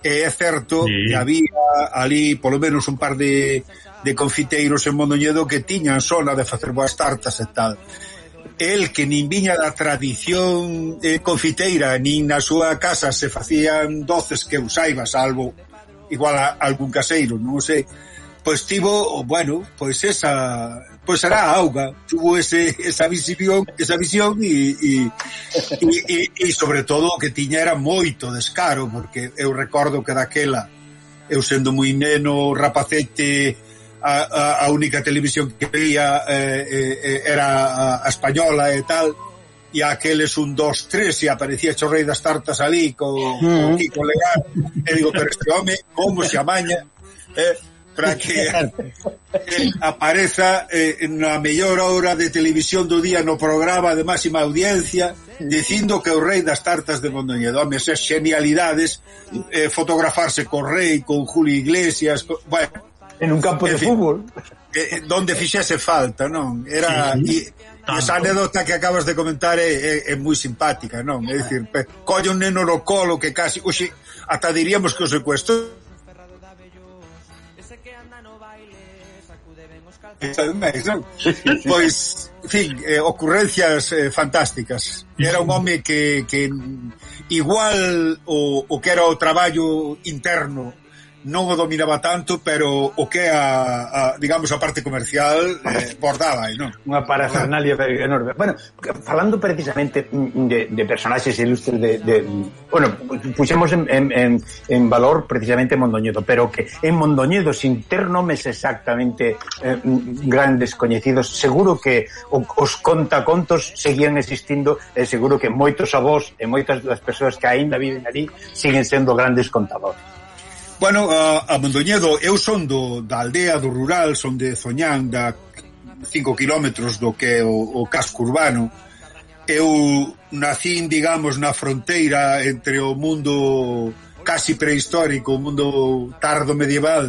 e é certo sí. que había ali polo menos un par de, de confiteiros en Mondoñedo que tiñan zona de facer boas tartas e tal el que nin viña da tradición eh, confiteira, nin na súa casa se facían doces que usaiba, salvo igual a algún caseiro, non sei, pois tivo, bueno, pois esa pois era a auga, tuvo ese, esa visión, esa visión e, e, e, e, sobre todo o que tiña era moito descaro, porque eu recordo que daquela eu sendo moi neno, rapacete, a, a a única televisión que veía eh, eh, era a, a española e tal e aqueles un, dos, tres e aparecía Chorrei das Tartas ali co, mm. Co Kiko Leal e digo, pero este home como se amaña? Eh, para que eh, apareza eh, na mellor hora de televisión do día no programa de máxima audiencia dicindo que o rei das tartas de Mondoñedo. Home, esas genialidades eh, fotografarse co rei, con Julio Iglesias con, bueno, en un campo de fútbol. Eh, eh, donde fixese falta, non? Era sí, e, e esa anécdota que acabas de comentar é, é, é moi simpática, non? É dicir, colle un neno no colo que casi, oxe, ata diríamos que o secuestro Pois, en fin, eh, ocurrencias eh, fantásticas. Era un home que, que igual o, o que era o traballo interno non o dominaba tanto, pero o que a, a digamos a parte comercial eh, bordaba aí, non? Unha parafernalia enorme. Bueno, falando precisamente de, de personaxes ilustres de, de bueno, puxemos en, en, en, en valor precisamente Mondoñedo, pero que en Mondoñedo sin ter nomes exactamente eh, grandes coñecidos, seguro que os contacontos seguían existindo e seguro que moitos avós e moitas das persoas que aínda viven ali siguen sendo grandes contadores. Bueno, a, a Mondoñedo, eu son do, da aldea do rural, son de Zoñán, da 5 kilómetros do que é o, o casco urbano. Eu nacín, digamos, na fronteira entre o mundo casi prehistórico, o mundo tardo medieval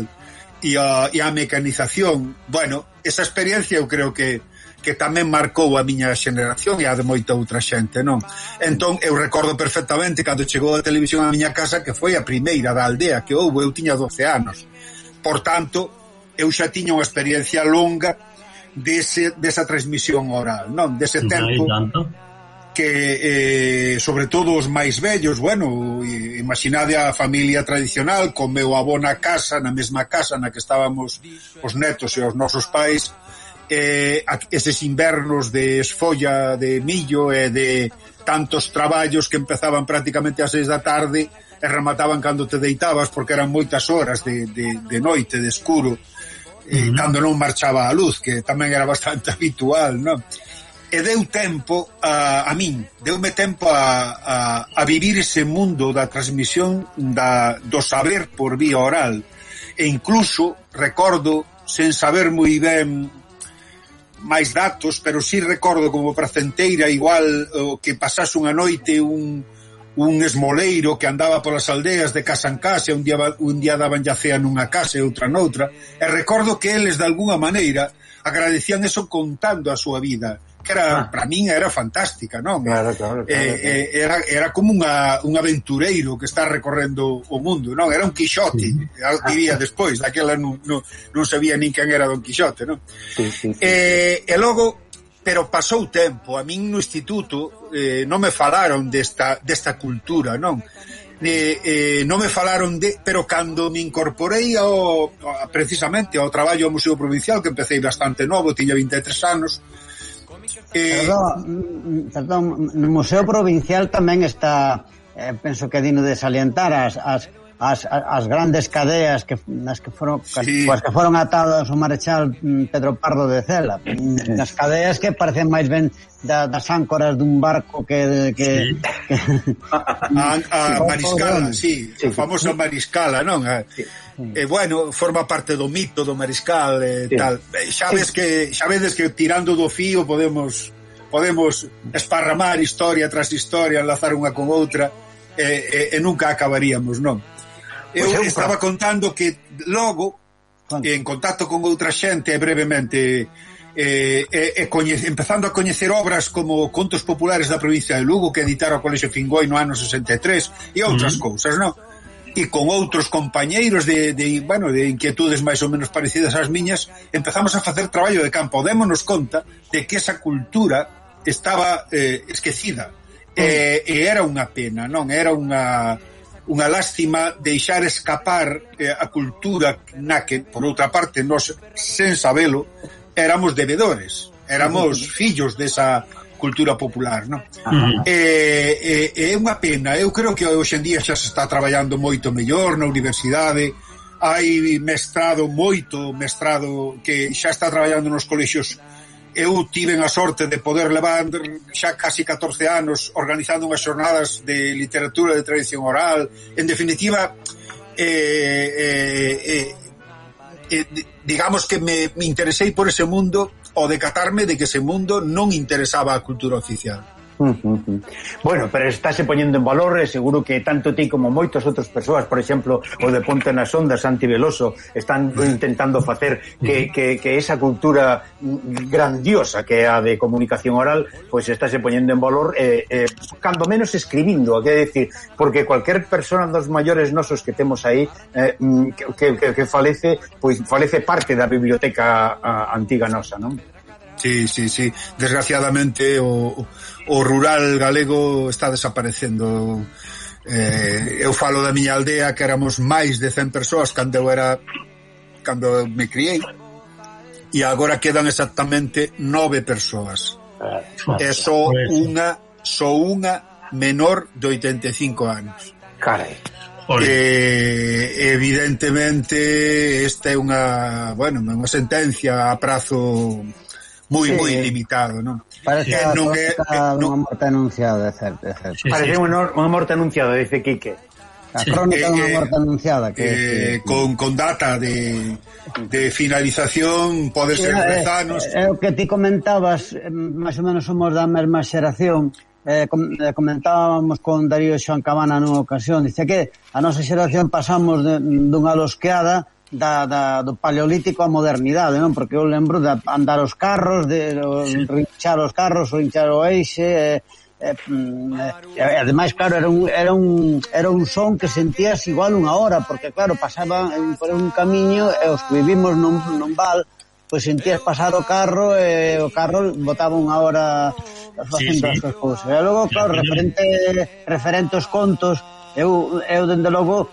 e a, e a mecanización. Bueno, esa experiencia eu creo que que tamén marcou a miña xeneración e a de moita outra xente, non? Entón, eu recordo perfectamente cando chegou a televisión a miña casa que foi a primeira da aldea que houve, eu tiña 12 anos. Por tanto, eu xa tiña unha experiencia longa dese, desa transmisión oral, non? Dese tempo que eh, sobre todo os máis vellos, bueno, imaginade a familia tradicional, con meu avó na casa, na mesma casa na que estábamos os netos e os nosos pais, eh, eses invernos de esfolla de millo e de tantos traballos que empezaban prácticamente ás seis da tarde e remataban cando te deitabas porque eran moitas horas de, de, de noite, de escuro e, uh -huh. cando non marchaba a luz que tamén era bastante habitual non? e deu tempo a, a min, deume tempo a, a, a vivir ese mundo da transmisión da, do saber por vía oral e incluso recordo sen saber moi ben máis datos, pero si sí recordo como pracenteira igual o que pasase unha noite un un esmoleiro que andaba polas aldeas de casa en casa, un día, un día daban yacea nunha casa e outra noutra, e recordo que eles, de alguna maneira, agradecían eso contando a súa vida, que era ah. para min era fantástica, non? Claro, claro, claro, eh. Eh, era, era como unha, un aventureiro que está recorrendo o mundo, non? Era un Quixote, sí. Ah. diría despois, daquela non, non, non sabía nin quen era Don Quixote, non? Sí, sí, sí. Eh, e logo pero pasou tempo, a min no instituto eh, non me falaron desta, desta cultura, non? eh, eh, non me falaron de, pero cando me incorporei ao, precisamente ao traballo ao Museo Provincial que empecéi bastante novo, tiña 23 anos Eh... Perdón, perdón, no Museo Provincial tamén está, eh, penso que dino de salientar as, as as, as grandes cadeas que nas que foron sí. coas que foron atadas o marechal mm, Pedro Pardo de Cela, nas cadeas que parecen máis ben da, das áncoras dun barco que que, sí. que a, a mariscala, sí, sí, a famosa mariscala, non? Sí. E eh, bueno, forma parte do mito do mariscal e eh, sí. tal. Eh, xa ves que xa vedes que tirando do fío podemos podemos esparramar historia tras historia, enlazar unha con outra e, e, e nunca acabaríamos, non? Eu pues estaba contando que logo en contacto con outra xente brevemente eh, eh, eh, coñe, empezando a coñecer obras como Contos Populares da provincia de Lugo que editaron o Colexio Fingoi no ano 63 e outras mm. cousas, non? E con outros compañeiros de, de, bueno, de inquietudes máis ou menos parecidas ás miñas empezamos a facer traballo de campo démonos conta de que esa cultura estaba eh, esquecida e, eh, e era unha pena, non? Era unha unha lástima deixar escapar eh, a cultura na que, por outra parte, nos, sen sabelo, éramos devedores, éramos fillos desa cultura popular, non? Uh eh, -huh. eh, eh, é unha pena, eu creo que hoxendía xa se está traballando moito mellor na universidade, hai mestrado moito, mestrado que xa está traballando nos colexios eu tiven a sorte de poder levar xa casi 14 anos organizando unhas xornadas de literatura de tradición oral, en definitiva eh, eh, eh, eh, digamos que me, me interesei por ese mundo o decatarme de que ese mundo non interesaba a cultura oficial. Bueno, pero estáse poñendo en valor e seguro que tanto ti como moitas outras persoas, por exemplo, o de Ponte nas Ondas, Santi Veloso, están intentando facer que, que, que esa cultura grandiosa que é a de comunicación oral, pois pues estáse poñendo en valor eh, eh, cando menos escribindo, que decir, porque cualquier persona dos maiores nosos que temos aí eh, mm, que, que, que falece, pois pues, falece parte da biblioteca a, antiga nosa, non? Sí, sí, sí. Desgraciadamente o o rural galego está desaparecendo. Eh, eu falo da miña aldea que éramos máis de 100 persoas cando eu era cando me criei e agora quedan exactamente nove persoas. Eh, é só unha, só unha menor de 85 anos. Carai. Eh, evidentemente esta é unha, bueno, unha sentencia a prazo moi sí. moi limitado, non? Parece eh, que non é, unha morte anunciada, certo, certo. Sí, Parece sí. Unha, unha morte anunciada, dice Quique. A crónica sí, dunha eh, morte anunciada que, eh, que... con, con data de, de finalización pode ser eh, é, dez anos É é o que ti comentabas máis ou menos somos da mesma xeración eh, comentábamos con Darío Xoan Cabana nunha ocasión dice que a nosa xeración pasamos de, dunha losqueada da, da, do paleolítico á modernidade, non? Porque eu lembro de andar os carros, de sí. rinchar os carros, rinchar o eixe, eh, eh, eh, ademais, claro, era un, era, un, era un son que sentías igual unha hora, porque, claro, pasaba por un camiño e os que vivimos nun, nun val, pois sentías pasar o carro e o carro botaba unha hora facendo sí, sí. as cousas. E logo, claro, referente, referente aos contos, eu, eu dende logo,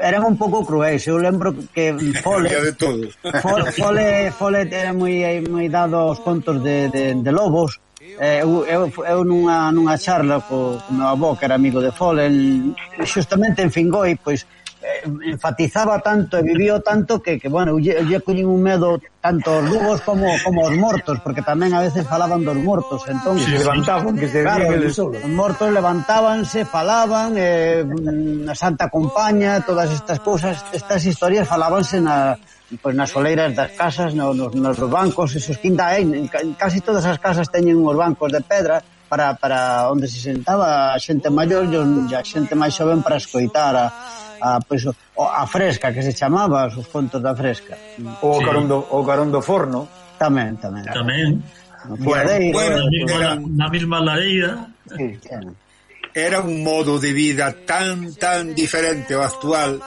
eran un pouco cruéis. Eu lembro que Fole de todo. Fole, Fole, Fole era moi moi dado aos contos de, de, de lobos. Eh, eu, eu, eu nunha, nunha charla co, co meu avó, que era amigo de Fole, el, justamente en Fingoi, pois, eh, enfatizaba tanto e vivió tanto que, que bueno, lle, lle cuñen un medo tanto os vivos como como os mortos, porque tamén a veces falaban dos mortos, entón se levantaban que se claro, eles, os mortos levantábanse, falaban, eh, na Santa Compaña, todas estas cousas, estas historias falábanse na pois pues, nas soleiras das casas, no, nos, nos bancos, esos quinta, en, en casi todas as casas teñen uns bancos de pedra, para, para onde se sentaba a xente maior e a xente máis xoven para escoitar a, Ah, a, pois, a fresca que se chamaba, os contos da fresca. O sí. carón do, o carón do forno. Tamén, tamén. Tamén. Bueno, bueno, era, na mesma ladeira. Sí. Era un modo de vida tan, tan diferente ao actual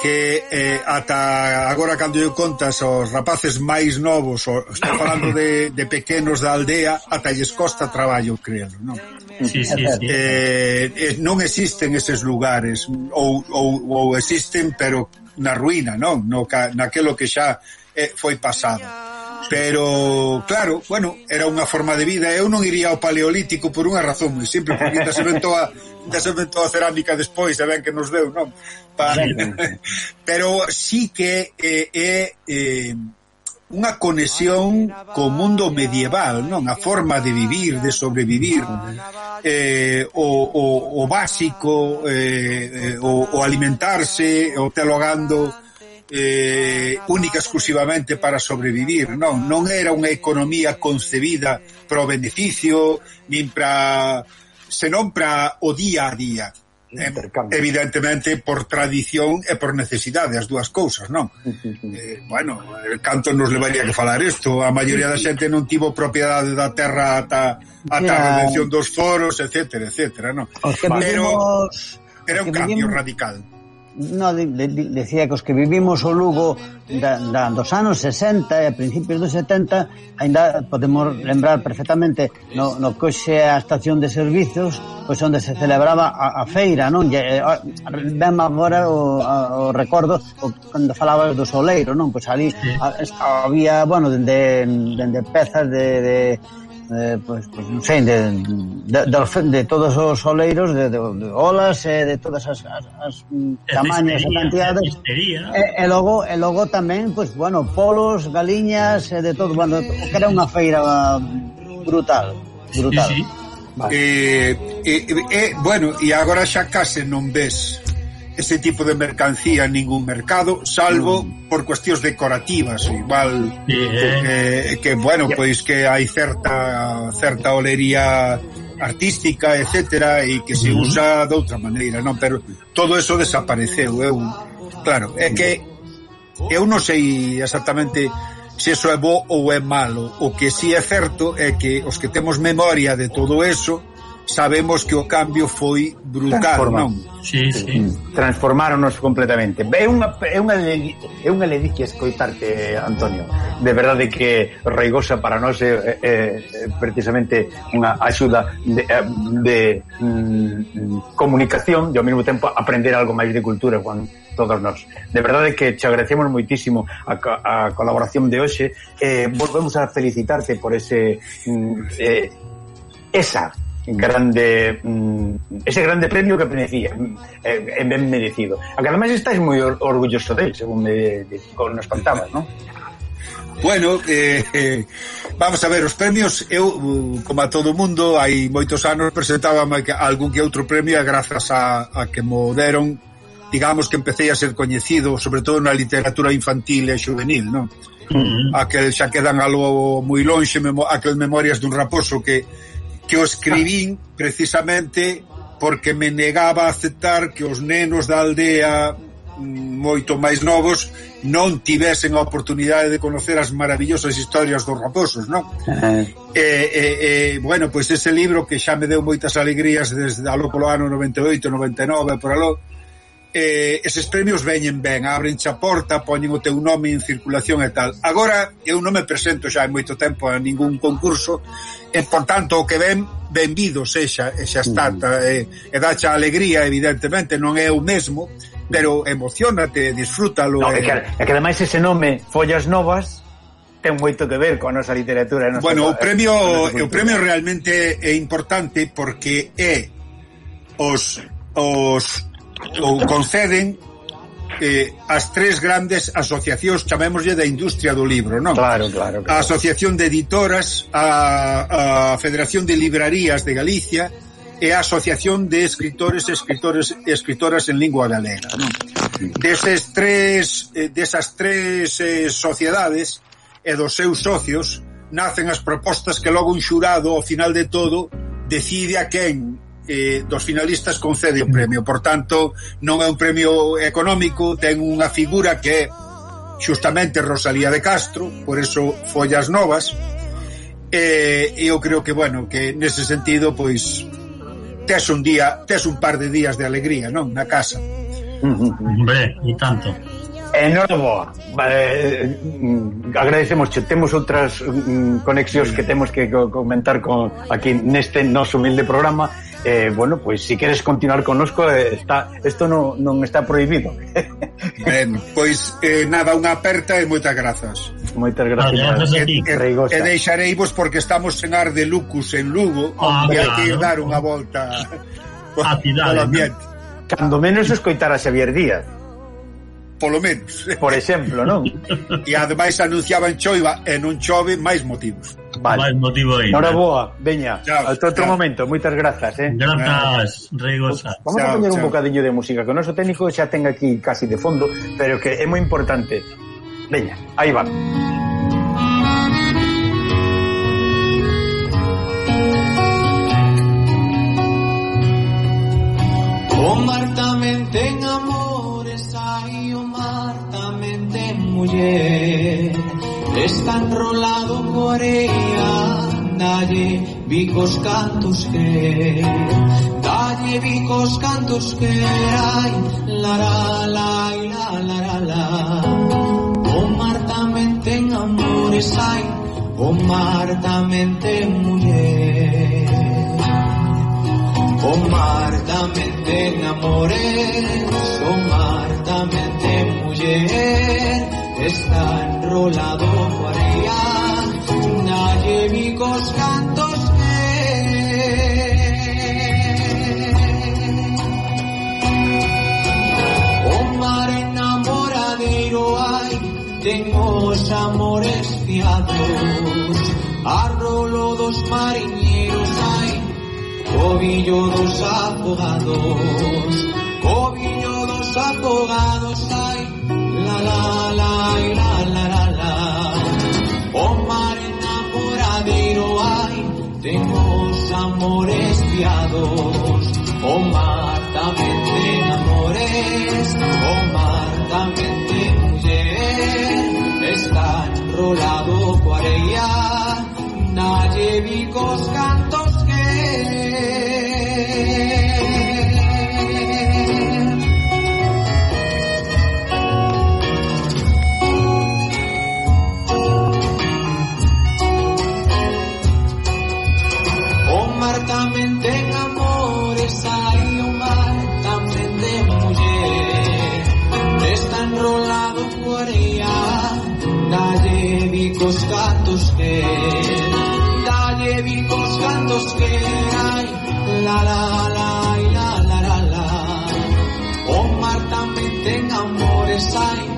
que eh, ata agora cando eu contas aos rapaces máis novos, o, estou falando de, de pequenos da aldea, ata lles costa traballo creelo non? Sí, sí, sí. Eh, eh, non existen eses lugares ou, ou, ou existen pero na ruína, non? No, naquelo que xa eh, foi pasado. Pero, claro, bueno, era unha forma de vida. Eu non iría ao paleolítico por unha razón moi simple, porque ainda se inventou a, ainda se inventou a cerámica despois, e ben que nos deu, non? Pa... Pero sí que eh, é, é, é unha conexión co mundo medieval, non? A forma de vivir, de sobrevivir, eh, o, o, o básico, eh, eh o, o alimentarse, o telogando, eh, única exclusivamente para sobrevivir, non, non era unha economía concebida para beneficio, nin para senón para o día a día. Eh, evidentemente por tradición e por necesidade as dúas cousas, non? eh, bueno, canto nos levaría que falar isto. A maioría da xente non tivo propiedade da terra ata, ata a redención dos foros, etcétera, etcétera, non? Pero era un cambio vivimos... radical no, de, de, decía que os que vivimos o Lugo da, da, dos anos 60 e a principios dos 70 ainda podemos lembrar perfectamente no, no coxe a estación de servizos pois onde se celebraba a, a feira non? E, ben agora o, a, o recordo o, cando falabas do soleiro non? Pois ali a, había bueno dende, dende pezas de, de eh, pois, pois, non sei, de, de, de, de todos os oleiros, de, de, de olas, e de todas as, as, as mm, tamaños e cantidades. E, e, logo, e logo tamén, pues, bueno, polos, galiñas, e de todo, bueno, que era unha feira brutal, brutal. Sí, sí. Vale. Eh, eh, eh, bueno, e agora xa case non ves ese tipo de mercancía en ningún mercado, salvo mm. por cuestións decorativas, igual eh, que, que bueno, pois que hai certa certa olería artística, etcétera, e que se usa de outra maneira, non, pero todo eso desapareceu, eu ¿eh? claro, é que eu non sei exactamente se eso é bo ou é malo. O que si sí é certo é que os que temos memoria de todo eso sabemos que o cambio foi brutal, non? Sí, sí. Mm. Transformáronos completamente. É unha é unha é unha ledicia escoitarte, Antonio. De verdade que Reigosa para nós é, é, é precisamente unha axuda de, eh, de mm, comunicación e ao mesmo tempo aprender algo máis de cultura, con todos nós. De verdade que te agradecemos moitísimo a, a colaboración de hoxe. Eh, volvemos a felicitarte por ese mm, eh, esa grande mm, ese grande premio que merecía mm, eh, é ben merecido a que además estáis moi orgulloso del según me, de, nos contabas ¿no? Bueno, eh, eh, vamos a ver, os premios eu, mm, como a todo mundo, hai moitos anos presentaba algún que outro premio e grazas a, a que mo deron digamos que empecé a ser coñecido sobre todo na literatura infantil e juvenil non? Uh -huh. aquel xa quedan algo moi lonxe memo, aquel Memorias dun Raposo que que o escribín precisamente porque me negaba a aceptar que os nenos da aldea mm, moito máis novos non tivesen a oportunidade de conocer as maravillosas historias dos raposos, non? Uh -huh. E, e, e, bueno, pois ese libro que xa me deu moitas alegrías desde aló polo ano 98, 99, por aló, eh, eses premios veñen ben, abren a porta, poñen o teu nome en circulación e tal. Agora, eu non me presento xa hai moito tempo a ningún concurso, e, por tanto, o que ven, benvido sexa, e xa está, ta, e, e dacha alegría, evidentemente, non é o mesmo, pero emocionate, disfrútalo. No, e... que, e que ademais ese nome, Follas Novas, ten moito que ver coa nosa literatura. Nosa bueno, o eh, premio, o premio realmente é importante porque é os os ou conceden eh, as tres grandes asociacións, chamémoslle da industria do libro, non? Claro, claro, claro. A Asociación de Editoras, a, a Federación de Librarías de Galicia e a Asociación de Escritores e Escritores e Escritoras en Lingua Galega, non? Deses tres, eh, desas tres eh, sociedades e dos seus socios nacen as propostas que logo un xurado ao final de todo decide a quen eh, dos finalistas concede o premio. Por tanto, non é un premio económico, ten unha figura que é xustamente Rosalía de Castro, por eso Follas Novas, e eh, eu creo que, bueno, que nese sentido, pois, tes un día, tes un par de días de alegría, non? Na casa. Hombre, e tanto. Enhoraboa. Vale, eh, agradecemos, temos outras mm, conexións que temos que comentar con aquí neste noso humilde programa eh, bueno, pois pues, si queres continuar connosco eh, está, esto non, non está prohibido. Ben, pois eh, nada, unha aperta e moitas grazas Moitas grazas vale, e, e, e deixareivos porque estamos en Ar de Lucus en Lugo ah, e hai que ir dar unha volta a cidade Cando menos escoitar a Xavier Díaz. Polo menos. Por exemplo, non? E ademais anunciaban choiva e non chove máis motivos. Máis motivo aí. Enhoraboa, veña, Chao, hasta outro chao. momento, moitas grazas, eh. Grazas, Reigosa. Vamos a poñer un bocadillo de música que o noso técnico xa ten aquí casi de fondo, pero que é moi importante. Veña, aí va. O mar tamén ten amores, ai o mar tamén ten muller Está enrolado Corea dalle bicos cantos que dalle bicos cantos que ai la la la la la la o mar tamén ten amores ai o mar tamén ten muller o mar tamén ten amores o mar tamén ten muller está enrolado por fuera, nadie vicos cantos O mar enamoradero hay, tengo amores fiados, arrolo dos marineros hay, cobillo dos abogados, cobillo dos abogados hay amores piados, oh mar también de amores, oh mar también de mujer, está enrolado cuarella, nadie vicos cantos que. vicos que dalle vicos cantos que hay. La la la y la la la la. O Marta me tenga amores hay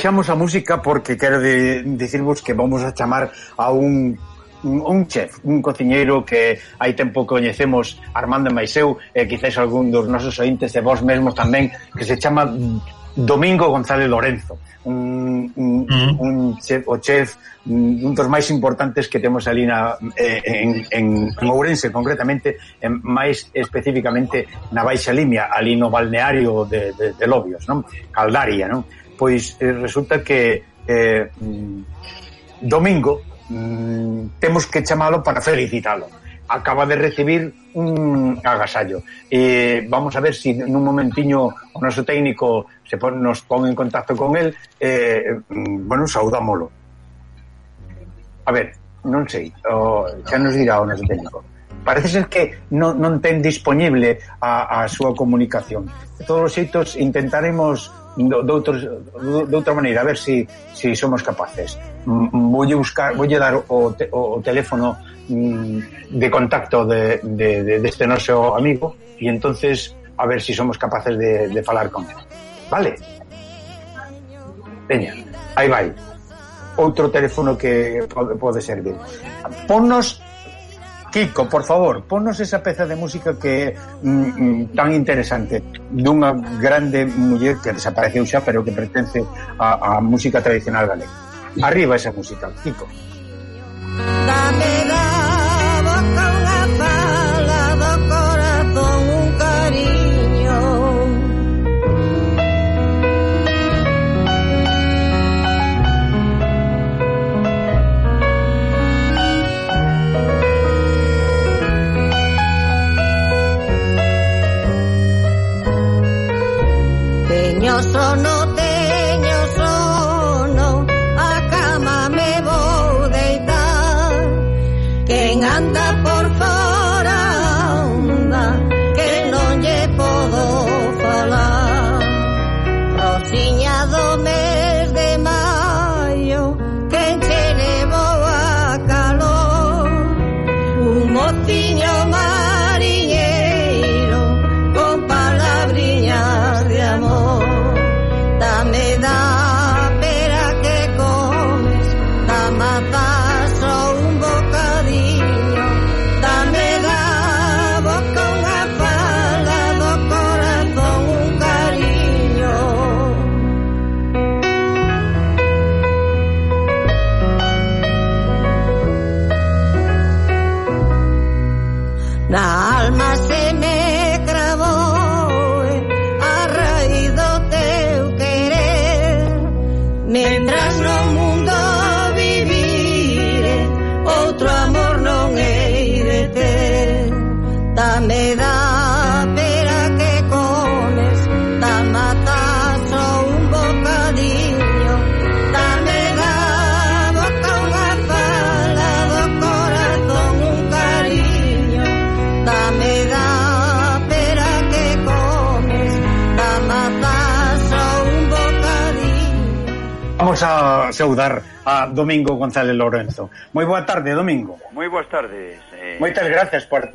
deixamos a música porque quero de, dicirvos que vamos a chamar a un un chef, un cociñeiro que hai tempo coñecemos Armando Maiseu e quizás algún dos nosos ointes e vos mesmos tamén que se chama Domingo González Lorenzo un, un, uh -huh. un chef, o chef mm, un dos máis importantes que temos ali na, en, en, en Ourense concretamente, en, máis especificamente na Baixa Limia, ali no balneario de, de, de Lobios, non? Caldaria, non? pois eh, resulta que eh, mm, domingo mm, temos que chamalo para felicitalo acaba de recibir un agasallo. e vamos a ver si nun momentiño o noso técnico se pon, nos pon en contacto con el eh, mm, bueno, saudámolo. A ver, non sei, o, xa nos dirá o noso técnico. Parece ser que non, non ten disponible a, a súa comunicación. De todos os xeitos intentaremos do, de, outros, de outra maneira, a ver se si, si somos capaces. Voulle buscar, voulle dar o, te, o, o teléfono mm, de contacto de, de, de, deste noso amigo e entonces a ver se si somos capaces de, de falar con ele. Vale? Veña, aí vai. Outro teléfono que pode, pode servir. Ponnos Kiko, por favor, ponnos esa peza de música que é mm, mm, tan interesante dunha grande muller que desapareceu xa, pero que pertence á música tradicional galega. Arriba esa música, Kiko. Dame saudar a Domingo González Lorenzo. Moi boa tarde, Domingo. Moi boas tardes. Eh... Moitas gracias por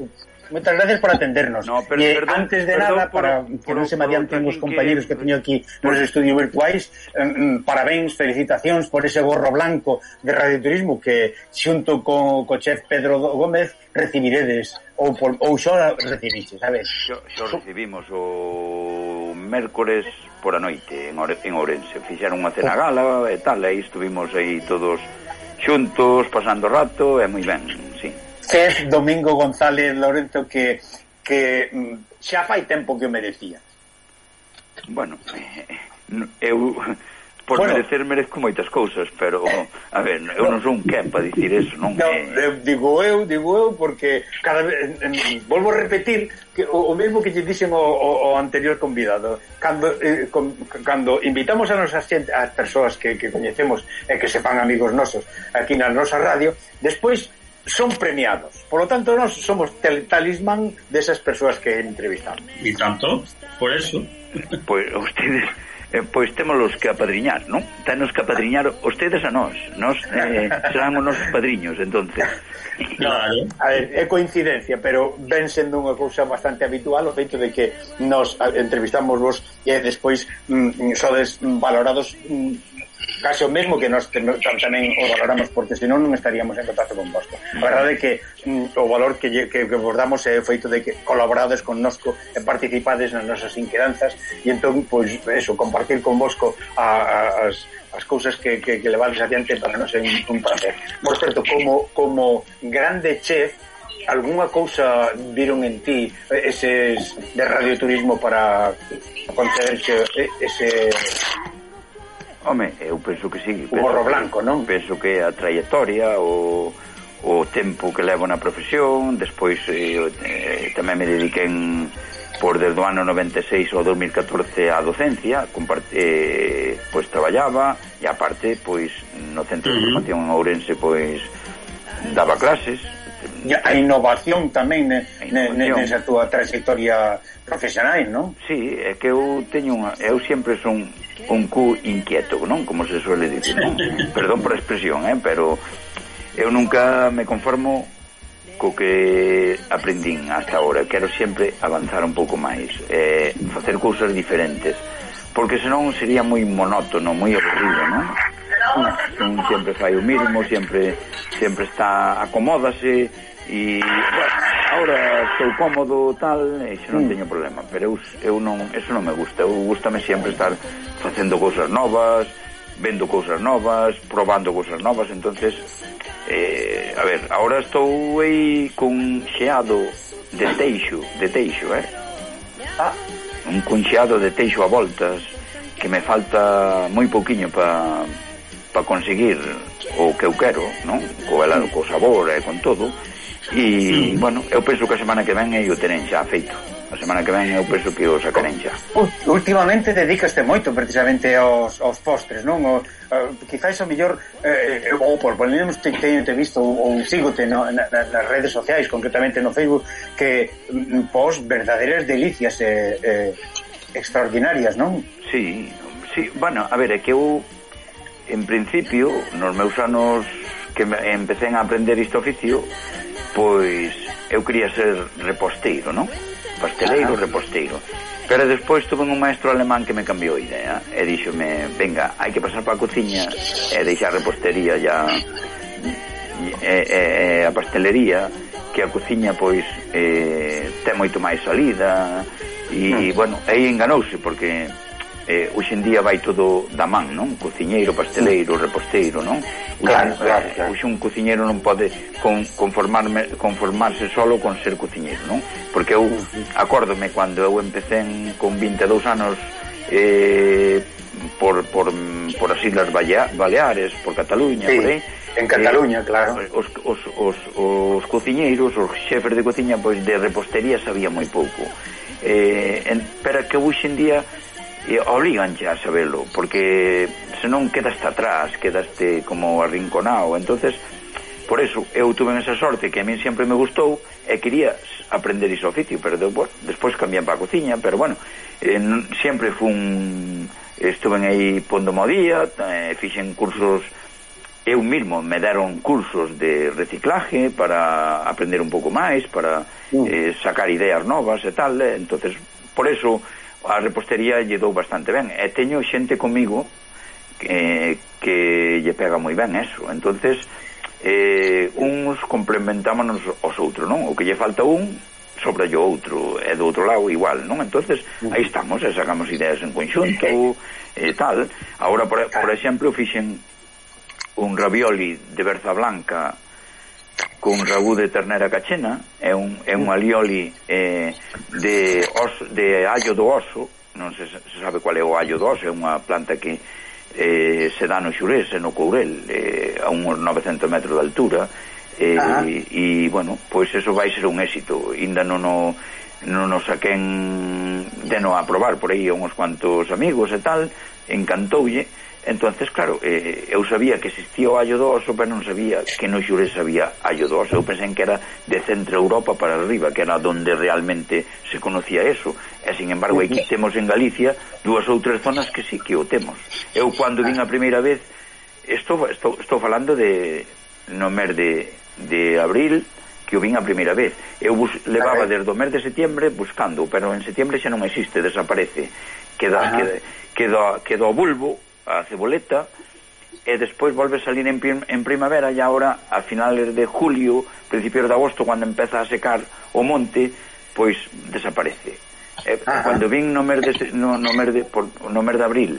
Moitas gracias por atendernos. No, pero, eh, perdón, antes de perdón, nada, por, para por, que non se me adianten os compañeros que, que teño aquí nos estudios virtuais, eh, parabéns, felicitacións por ese gorro blanco de radioturismo que xunto co, co chef Pedro Gómez recibiredes ou, por, ou xo recibiches, sabes? Xo, xo recibimos o mércores por a noite en, Ore, en Ourense. Fixeron unha cena gala e tal, e aí estuvimos aí todos xuntos, pasando rato, e moi ben, sí. É Domingo González Lorenzo que, que mm, xa fai tempo que o merecía. Bueno, eu por bueno, merecer merezco moitas cousas, pero a ver, eu non son un quen para dicir eso, non? non eu, digo eu, digo eu porque cada vez eh, volvo a repetir que o, o mesmo que lle dixen o, o, o anterior convidado. Cando eh, con, cando invitamos a nosas xente, as persoas que que coñecemos e eh, que se fan amigos nosos aquí na nosa radio, despois son premiados. Por lo tanto, nós somos talismán desas persoas que entrevistamos. E tanto, por eso. Pois pues, ustedes eh, pois temos os que apadriñar, non? Tenos que apadriñar ustedes a nós, nós eh, serán os nosos padriños, entonces. Claro. A ver, é coincidencia, pero ven sendo unha cousa bastante habitual o feito de que nos entrevistamos vos e despois mm, mm sodes valorados mm, caso mesmo que nós tamén o valoramos porque senón non estaríamos en contacto con vos. A verdade é que mm, o valor que, que, que vos damos é o feito de que colaborades con nosco e participades nas nosas inquedanzas e entón, pois, eso, compartir con vosco a, a, as, as cousas que, que, que levades adiante para non é un, un placer. Por certo, como, como grande chef, algunha cousa viron en ti eses de radioturismo para concederche ese Home, eu penso que sí. O gorro blanco, non? Penso que a trayectoria, o, o tempo que levo na profesión, despois eh, eh tamén me dediquei por desde o ano 96 ao 2014 a docencia, comparte, eh, pois traballaba e aparte pois no centro uh -huh. de formación Ourense pois daba clases. E a innovación tamén ne, a innovación. Ne, nesa túa trayectoria profesional, non? Sí, é que eu teño unha, eu sempre son un cu inquieto, non? Como se suele dicir, non? Perdón por a expresión, eh? pero eu nunca me conformo co que aprendín hasta ahora. Quero sempre avanzar un pouco máis, eh, facer cousas diferentes, porque senón sería moi monótono, moi aburrido, non? Un sempre fai o mismo, sempre sempre está acomódase e, bueno, ahora estou cómodo tal, e xa non mm. teño problema, pero eu, eu non, eso non me gusta, eu gustame sempre estar facendo cousas novas, vendo cousas novas, probando cousas novas, entonces eh, a ver, ahora estou aí cun xeado de teixo, de teixo, eh? Ah, un cunxeado de teixo a voltas que me falta moi pouquiño para pa conseguir o que eu quero, non? Co, velado, mm. co sabor e con todo, E, bueno, eu penso que a semana que ven eu o tenen xa feito. A semana que ven eu penso que o sacaren xa. Últimamente dedicaste moito precisamente aos, aos postres, non? O, uh, quizás o mellor eh, ou por ponernos te, teño te visto ou, ou sígote no, na, na, nas redes sociais, concretamente no Facebook, que mm, pos verdadeiras delicias eh, eh, extraordinarias, non? Sí, sí, bueno, a ver, é que eu en principio, nos meus anos que empecé a aprender este oficio, pois eu quería ser reposteiro, non? Pasteleiro, ah. reposteiro. Pero despois tuve un maestro alemán que me cambiou a idea e díxome, venga, hai que pasar para a cociña e deixar a repostería ya e, e, e a pastelería que a cociña pois eh, ten moito máis salida e, mm. bueno, aí enganouse porque eh, hoxe en día vai todo da man, non? Cociñeiro, pasteleiro, reposteiro, non? Claro, hoxe, claro, claro. hoxe un cociñeiro non pode con, conformarme, conformarse solo con ser cociñeiro, non? Porque eu acórdome cando eu empecé con 22 anos eh, por, por, por as Islas Baleares, por Cataluña, sí. por aí, En Cataluña, eh, claro. Os, os, os, os cociñeiros, os xefes de cociña, pois de repostería sabía moi pouco. Eh, en, pero que hoxe en día Eh, e obliganche a sabelo, porque senón quedas atrás, quedaste como arrinconado, entonces por eso eu tuve esa sorte que a min sempre me gustou e quería aprender iso oficio, pero de, bueno, despois cambian para a cociña, pero bueno, eh, non, sempre fun estuve aí pondo mo día, eh, fixen cursos eu mismo me deron cursos de reciclaje para aprender un pouco máis, para uh. eh, sacar ideas novas e tal, eh, entonces por eso a repostería lle dou bastante ben. E teño xente comigo que, que lle pega moi ben eso. Entonces eh, uns complementámonos os outros non? o que lle falta un sobra o outro. E do outro lado igual non? Entonces aí estamos e sacamos ideas en conxunto e tal. Agora por, por exemplo fixen un ravioli de berza blanca con ragú de ternera cachena, é un, é un alioli eh, de, os, de allo do oso, non se, se sabe qual é o allo do oso, é unha planta que eh, se dá no xurés e no courel, eh, a uns 900 metros de altura, eh, e, bueno, pois eso vai ser un éxito, ainda non o non o saquen de non aprobar por aí uns cuantos amigos e tal, encantoulle, entonces claro, eh, eu sabía que existía o allo do oso, pero non sabía que no Xurés sabía allo do oso, eu pensei que era de centro Europa para arriba, que era donde realmente se conocía eso, e sin embargo aquí temos en Galicia dúas ou tres zonas que sí que o temos. Eu cando vin a primeira vez, estou, estou, estou falando de no mes de, de abril, que o vin a primeira vez. Eu bus, levaba desde o mes de setembro buscando, pero en setembro xa non existe, desaparece. Queda, queda, queda, queda o bulbo, a ceboleta, e despois volve a salir en, en primavera e agora a finales de julio, principios de agosto, cando empeza a secar o monte, pois desaparece. E, cando vin no mes de, no, no mes de, por, no mes de abril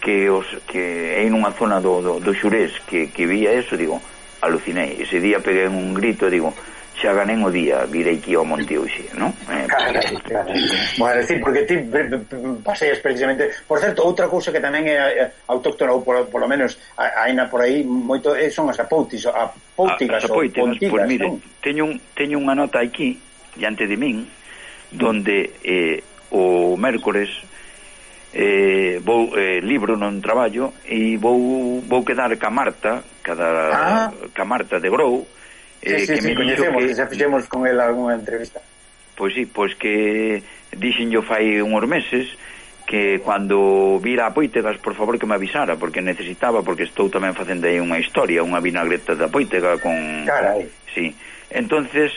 que, os, que en nunha zona do, do, do Xurés que, que vía eso, digo, alucinei. Ese día peguei un grito e digo, xa ganen o día, virei aquí ao Monte hoxe, non? Eh, carai, carai. Bueno, decir, porque ti paseas precisamente... Por certo, outra cousa que tamén é autóctona, ou polo, polo menos aina por aí, moito eh, son as apoutis, apóutigas, as ou pontigas, pois, pues, mire, non? Teño, un, teño unha nota aquí, diante de min, donde eh, o mércores eh, vou eh, libro non traballo e vou vou quedar ca Marta, cada ah. ca Marta de Grou, eh, sí, sí, que sí, me coñecemos, que, xa fixemos con ela algunha entrevista. Pois sí, pois que dixenlle fai uns meses que cando vira a Poitegas, por favor, que me avisara, porque necesitaba, porque estou tamén facendo aí unha historia, unha vinagreta da Poitega con... Carai. Sí. Entonces,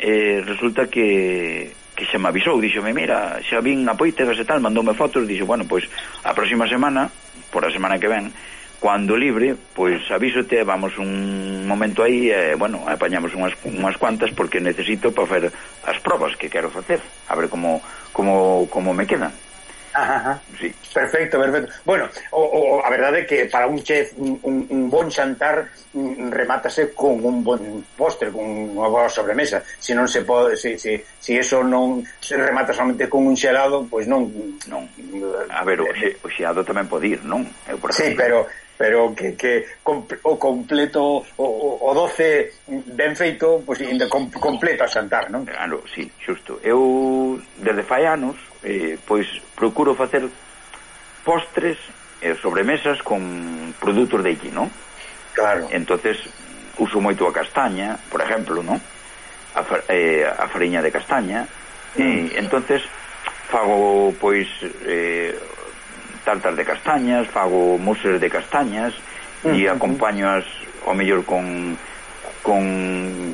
eh, resulta que que xa me avisou, díxome, mira, xa vin apoítegas e tal, mandoume fotos, dixo, bueno, pois a próxima semana, por a semana que ven, cuando libre, pois avísote, vamos un momento aí, e, bueno, apañamos unhas, unhas cuantas porque necesito para facer as probas que quero facer, a ver como, como, como me quedan. Ajá. Sí. Perfecto, perfecto. Bueno, o, o, a verdade é que para un chef un, un bon xantar mm, remátase con un bon postre, con unha boa sobremesa. Se non se pode, se, se, se eso non se remata solamente con un xelado, pois non... non. A ver, o, xe, o xelado tamén pode ir, non? Eu, por sí, pero pero que, que o completo o, o 12 ben feito, pois pues, ainda com, a xantar, non? Claro, sí, xusto. Eu desde fai anos eh, pois procuro facer postres e eh, sobremesas con produtos de aquí, non? Claro. Entonces uso moito a castaña, por exemplo, non? A, eh, a fariña de castaña. Mm. E entonces fago pois eh, tartas de castañas, fago muses de castañas mm, uh -huh. e mm, mm. acompañoas o mellor con con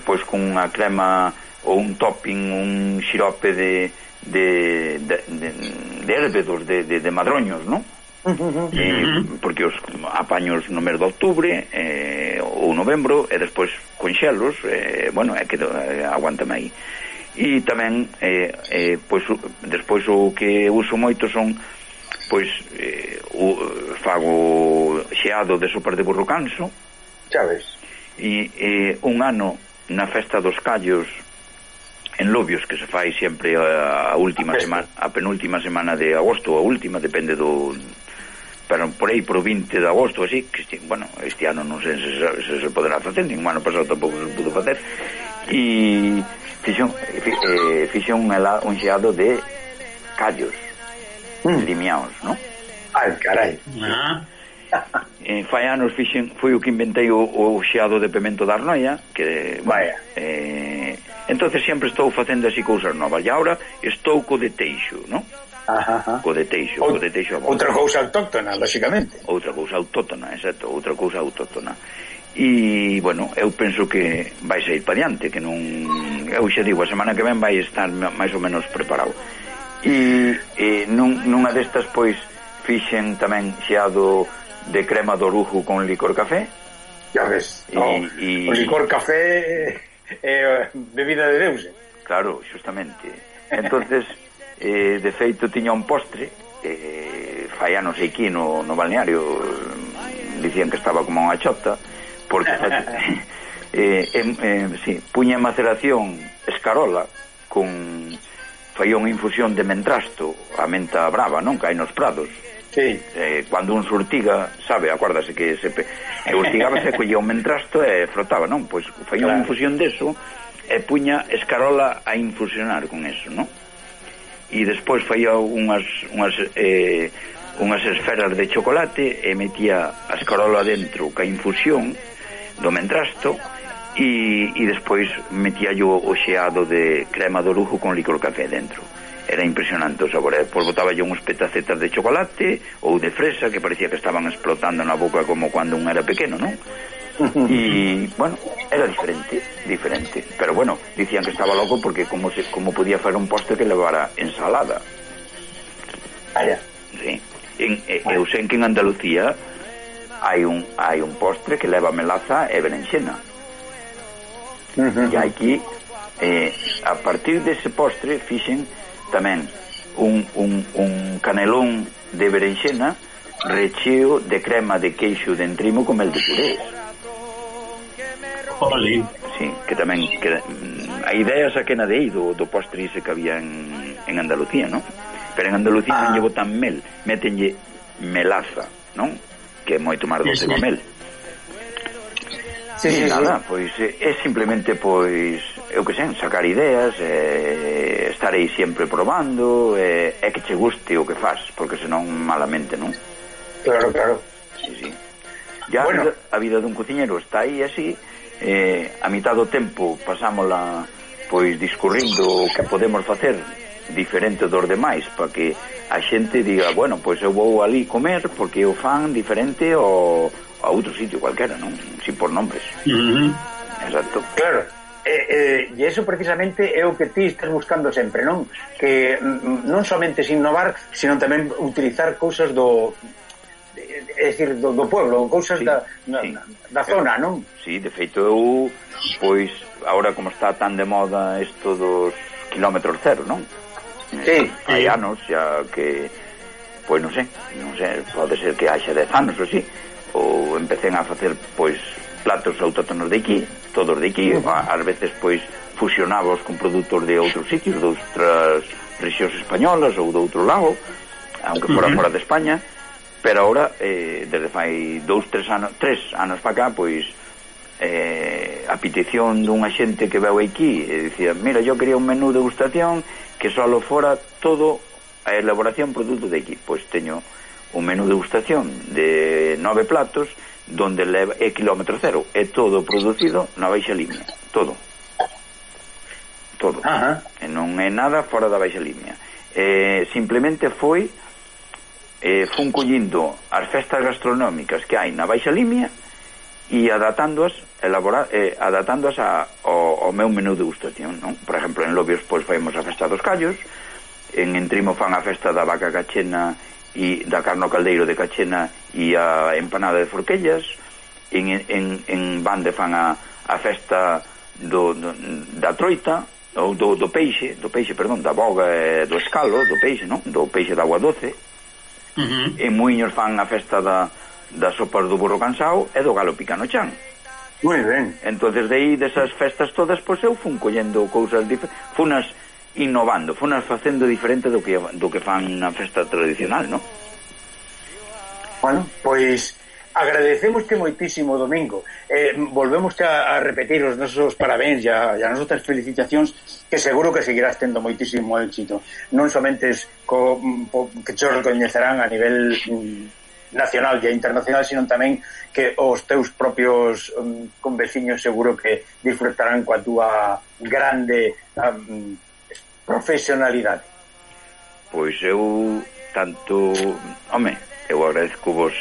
pois con unha crema ou un topping, un xirope de de de, de, de de, de, de madroños, non? e, porque os apaños no mes de outubro eh, ou novembro e despois conxelos eh, bueno, é que eh, aguántame aí e tamén eh, eh, pois, despois o que uso moito son pois eh, o, fago xeado de sopar de burro canso. Xa ves. E eh, un ano na festa dos callos en Lobios que se fai sempre a, a última a semana a penúltima semana de agosto a última depende do pero por aí por 20 de agosto así que este, bueno, este ano non sei se, se, se poderá facer ningún ano pasado tampouco se pudo facer. E fixo, eh, fixo un, un xeado de callos mm. limiaos, non? Ai, carai. Ah. eh, fai anos fixen, foi o que inventei o, o xeado de pemento da arnoia, que, Vaya. eh, entonces sempre estou facendo así cousas novas, e agora estou co de teixo, non? Ajá, ajá. Co de teixo, co de teixo. Outra cousa autóctona, lógicamente Outra cousa autóctona, exacto, outra cousa autóctona. E, bueno, eu penso que vai sair para diante, que non... Eu xa digo, a semana que ven vai estar máis ou menos preparado e, e nun, nunha destas pois fixen tamén xeado de crema de orujo con licor café. Ya ves e, no, e, o licor café é bebida de deus eh. claro, justamente entonces eh, de feito tiña un postre eh, fai anos aquí no, no balneario mm, dicían que estaba como unha chota porque eh, eh, eh, sí, puña en maceración escarola con fai unha infusión de mentrasto, a menta brava, non? Que hai nos prados. Sí. Eh, cando un surtiga, sabe, acuérdase que se pe... eh, urtigaba se collía un mentrasto e frotaba, non? Pois faía claro. unha infusión deso e puña escarola a infusionar con eso, non? E despois faía unhas, unhas, eh, unhas esferas de chocolate e metía a escarola dentro ca infusión do mentrasto e, e despois metíallo o xeado de crema do orujo con licor café dentro era impresionante o sabor despois botaba yo uns petacetas de chocolate ou de fresa que parecía que estaban explotando na boca como cando un era pequeno non? e, bueno, era diferente, diferente. Pero bueno, dicían que estaba loco porque como se, como podía facer un postre que levara ensalada. Vaya. Sí. En, en, eu sen que en Andalucía hai un, hai un postre que leva melaza e berenxena. Uh -huh. E aquí, eh, a partir dese postre, fixen tamén un, un, un canelón de berenxena recheo de crema de queixo de entrimo con mel de xurés. Olé. Sí, que tamén que, mm, a idea saquena de aí do, do postre ese que había en, en Andalucía, non? Pero en Andalucía ah. non llevo tan mel, metenlle melaza, non? Que é moito máis doce sí, sí. mel. Sí, e sí, nada, sí. pois é simplemente pois eu que sen, sacar ideas, eh, estar aí sempre probando, eh, é que che guste o que faz, porque senón malamente, non? Claro, claro. Sí, sí. Ya bueno. a, vida, a vida dun cociñero está aí así, eh, a mitad do tempo pasámola pois discurrindo o que podemos facer diferente dos demais para que a xente diga, bueno, pois eu vou ali comer porque o fan diferente o a outro sitio cualquera, non? Sin por nombres. Uh. Exacto. Claro. Eh, eh, e eso precisamente é o que ti estás buscando sempre, non? Que mm, mm, non somente innovar, sino tamén utilizar cousas do eh, é dicir, do, do pueblo, cousas sí, da, sí. da eh, zona, non? Sí, de feito eu pois agora como está tan de moda isto dos kilómetros cero, non? Sí, hai sí. anos xa que pois non sei, non sei, pode ser que haxa 10 anos ou si, sí, ou empecen a facer pois platos autóctonos de aquí, todos de aquí, ás veces pois fusionados con produtos de outros sitios, de outras rexións españolas ou de outro lado, aunque fora fora de España, pero agora eh, desde fai dous, tres anos, tres anos para cá, pois eh, a petición dunha xente que veu aquí e dicía, mira, yo quería un menú de degustación que só fora todo a elaboración produto de aquí. Pois teño un menú degustación de nove platos donde leva, é kilómetro cero. É todo producido na baixa línea todo. Todo. Ajá. e non é nada fora da baixa línea eh, simplemente foi eh, fun collindo as festas gastronómicas que hai na baixa línea e adaptándoas elaborar, eh, adaptándoas a, ao, ao meu menú de degustación non? por exemplo en Lobios pois faimos a festa dos callos en Entrimo fan a festa da vaca cachena e da carne ao caldeiro de Cachena e a empanada de Forquellas en, en, en Bande fan a, a festa do, do, da troita ou do, do peixe, do peixe, perdón, da boga e do escalo, do peixe, non? Do peixe da agua doce. Uh -huh. En Muiños fan a festa da, das sopas do burro cansao e do galo picano chan. Moi ben. Entonces de aí desas festas todas pois eu fun collendo cousas diferentes, funas innovando, fonas facendo diferente do que do que fan na festa tradicional, non? Bueno, pois agradecemos que moitísimo domingo. Eh, volvemos a, a repetir os nosos parabéns e a, e as nosas felicitacións que seguro que seguirás tendo moitísimo éxito. Non somente co, po, que xos recoñecerán a nivel mm, nacional e internacional sino tamén que os teus propios um, conveciños seguro que disfrutarán coa túa grande um, profesionalidade? Pois eu tanto, home, eu agradezco vos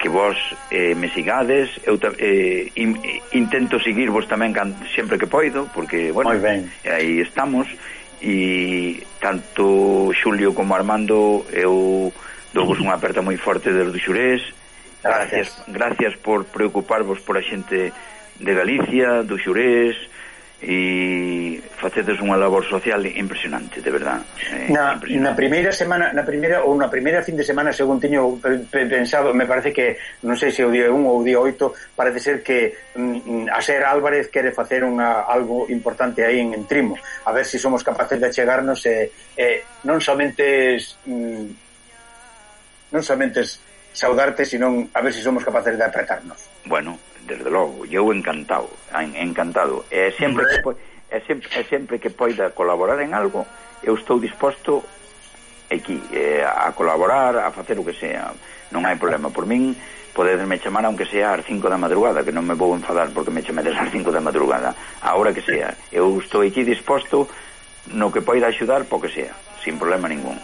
que vos eh, me sigades eu eh, in, intento seguirvos tamén can, sempre que poido porque, bueno, aí estamos e tanto Xulio como Armando eu dou-vos unha aperta moi forte desde o Xurés. Gracias, gracias por preocuparvos por a xente de Galicia, do Xurés e facedes unha labor social impresionante, de verdad. Eh, na, na primeira semana, na primeira ou na primeira fin de semana, según teño pensado, me parece que non sei se o día 1 ou o día 8, parece ser que mm, mm a Ser Álvarez quere facer unha algo importante aí en, Entrimo, a ver se si somos capaces de achegarnos e eh, eh, non somente mm, non somente saudarte, senón a ver se si somos capaces de apretarnos. Bueno, desde logo, eu encantado, encantado. E sempre que po, e sempre, e sempre que poida colaborar en algo, eu estou disposto aquí eh, a colaborar, a facer o que sea. Non hai problema por min, podedesme chamar aunque sea ás 5 da madrugada, que non me vou enfadar porque me chamedes ás 5 da madrugada, a hora que sea. Eu estou aquí disposto no que poida axudar po que sea, sin problema ningún.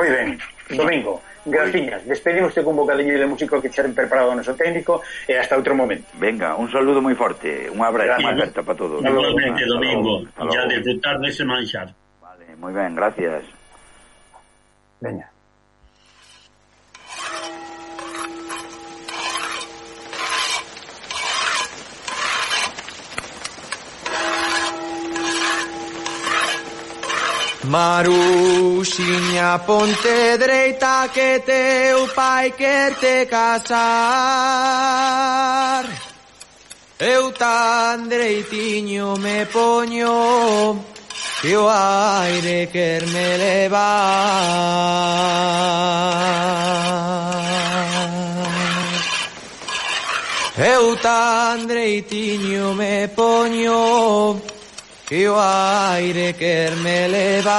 Moi ben, Domingo, Graciñas, despedimos con bocadillo de música que xeren preparado o noso técnico e hasta outro momento. Venga, un saludo moi forte, un abrazo moi aberta para todos. Igualmente, domingo, ya disfrutar dese manxar. Vale, moi ben, gracias. Veña. Maruxiña ponte dreita que teu pai quer te casar. Eu tan dereitiño me poño Que o aire quer me levar. Eu tan dereitiño me poño que o aire quer me levar.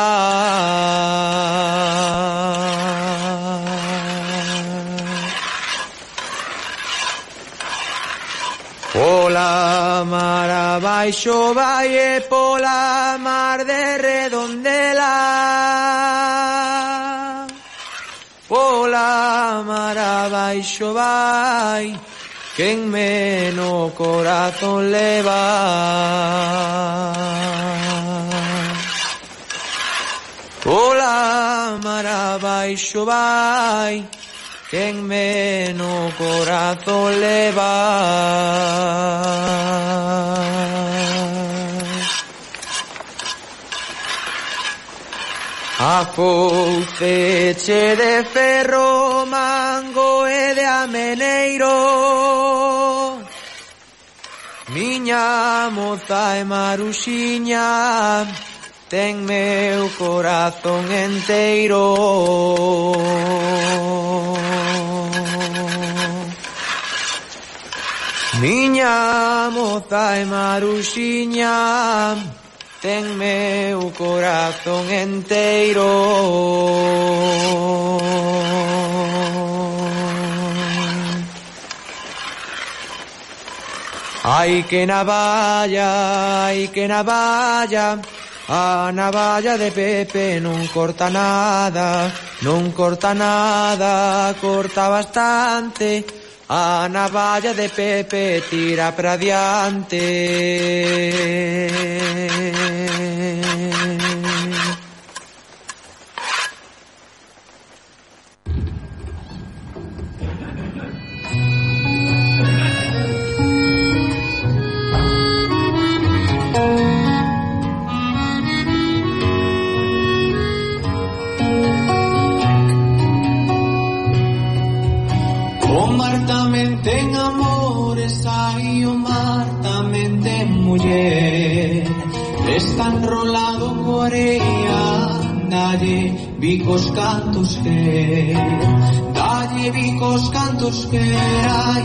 Pola mar abaixo vai e pola mar de redondela. Pola mar abaixo vai quen meno corazón leva. baixo vai Quen meno corazón leva. A fouceche de ferro, mango e de ameneiro. Miña moza e maruxiña ten meu corazón enteiro. Miña moza e maruxiña, ten meu corazón enteiro. Ai que navalla, ai que navalla, A navalla de Pepe non corta nada, non corta nada, corta bastante. A navalla de Pepe tira para diante. ten amores hai o mar tamén ten muller está enrolado co areia dalle bicos cantos que dalle bicos cantos que ai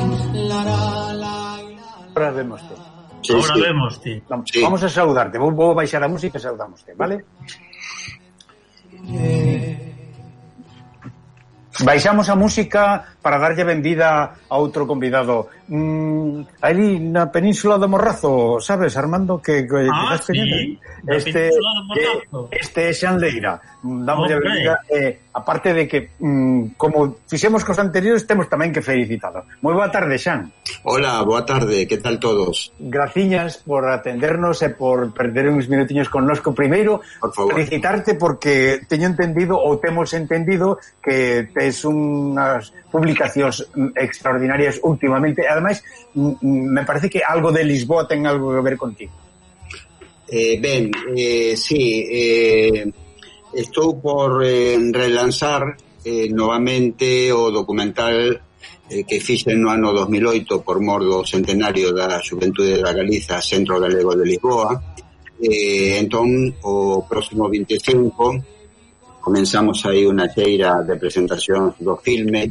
lara la, la, Ahora vemos te. Sí, Ahora sí. vemos ti. Vamos, sí. vamos a saudarte. Vou, vou baixar a música e saudamos te, vale? Eh, Baixamos a música para darlle benvida a outro convidado mm, ali na península do Morrazo, sabes, Armando, que, que ah, sí, este, eh, este é Xandeira. Mm, Damos okay. bendiga, eh, aparte de que, mm, como fixemos cos anteriores, temos tamén que felicitalo. Moi boa tarde, Xan. Hola, boa tarde, que tal todos? Graciñas por atendernos e por perder uns minutiños connosco primeiro. Por favor. Felicitarte porque teño entendido ou temos entendido que tes unhas publicacións mm, extraordinarias últimamente. Ademais, mm, mm, me parece que algo de Lisboa ten algo que ver contigo. Eh, ben, eh, sí, eh, estou por eh, relanzar eh, novamente o documental eh, que fixen no ano 2008 por mor do centenario da Xuventude da Galiza Centro Galego de Lisboa eh, entón o próximo 25 comenzamos aí unha xeira de presentación do filme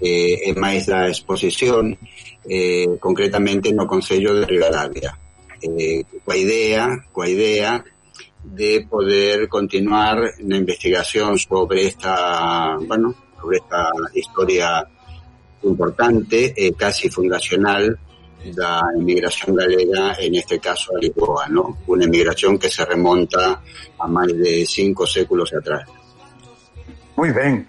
eh, e máis da exposición eh, concretamente no Concello de Rivadavia eh, coa idea coa idea de poder continuar na investigación sobre esta bueno, sobre esta historia importante e eh, casi fundacional da emigración galega, en este caso a Lisboa, ¿no? Una emigración que se remonta a máis de cinco séculos atrás. Moi ben,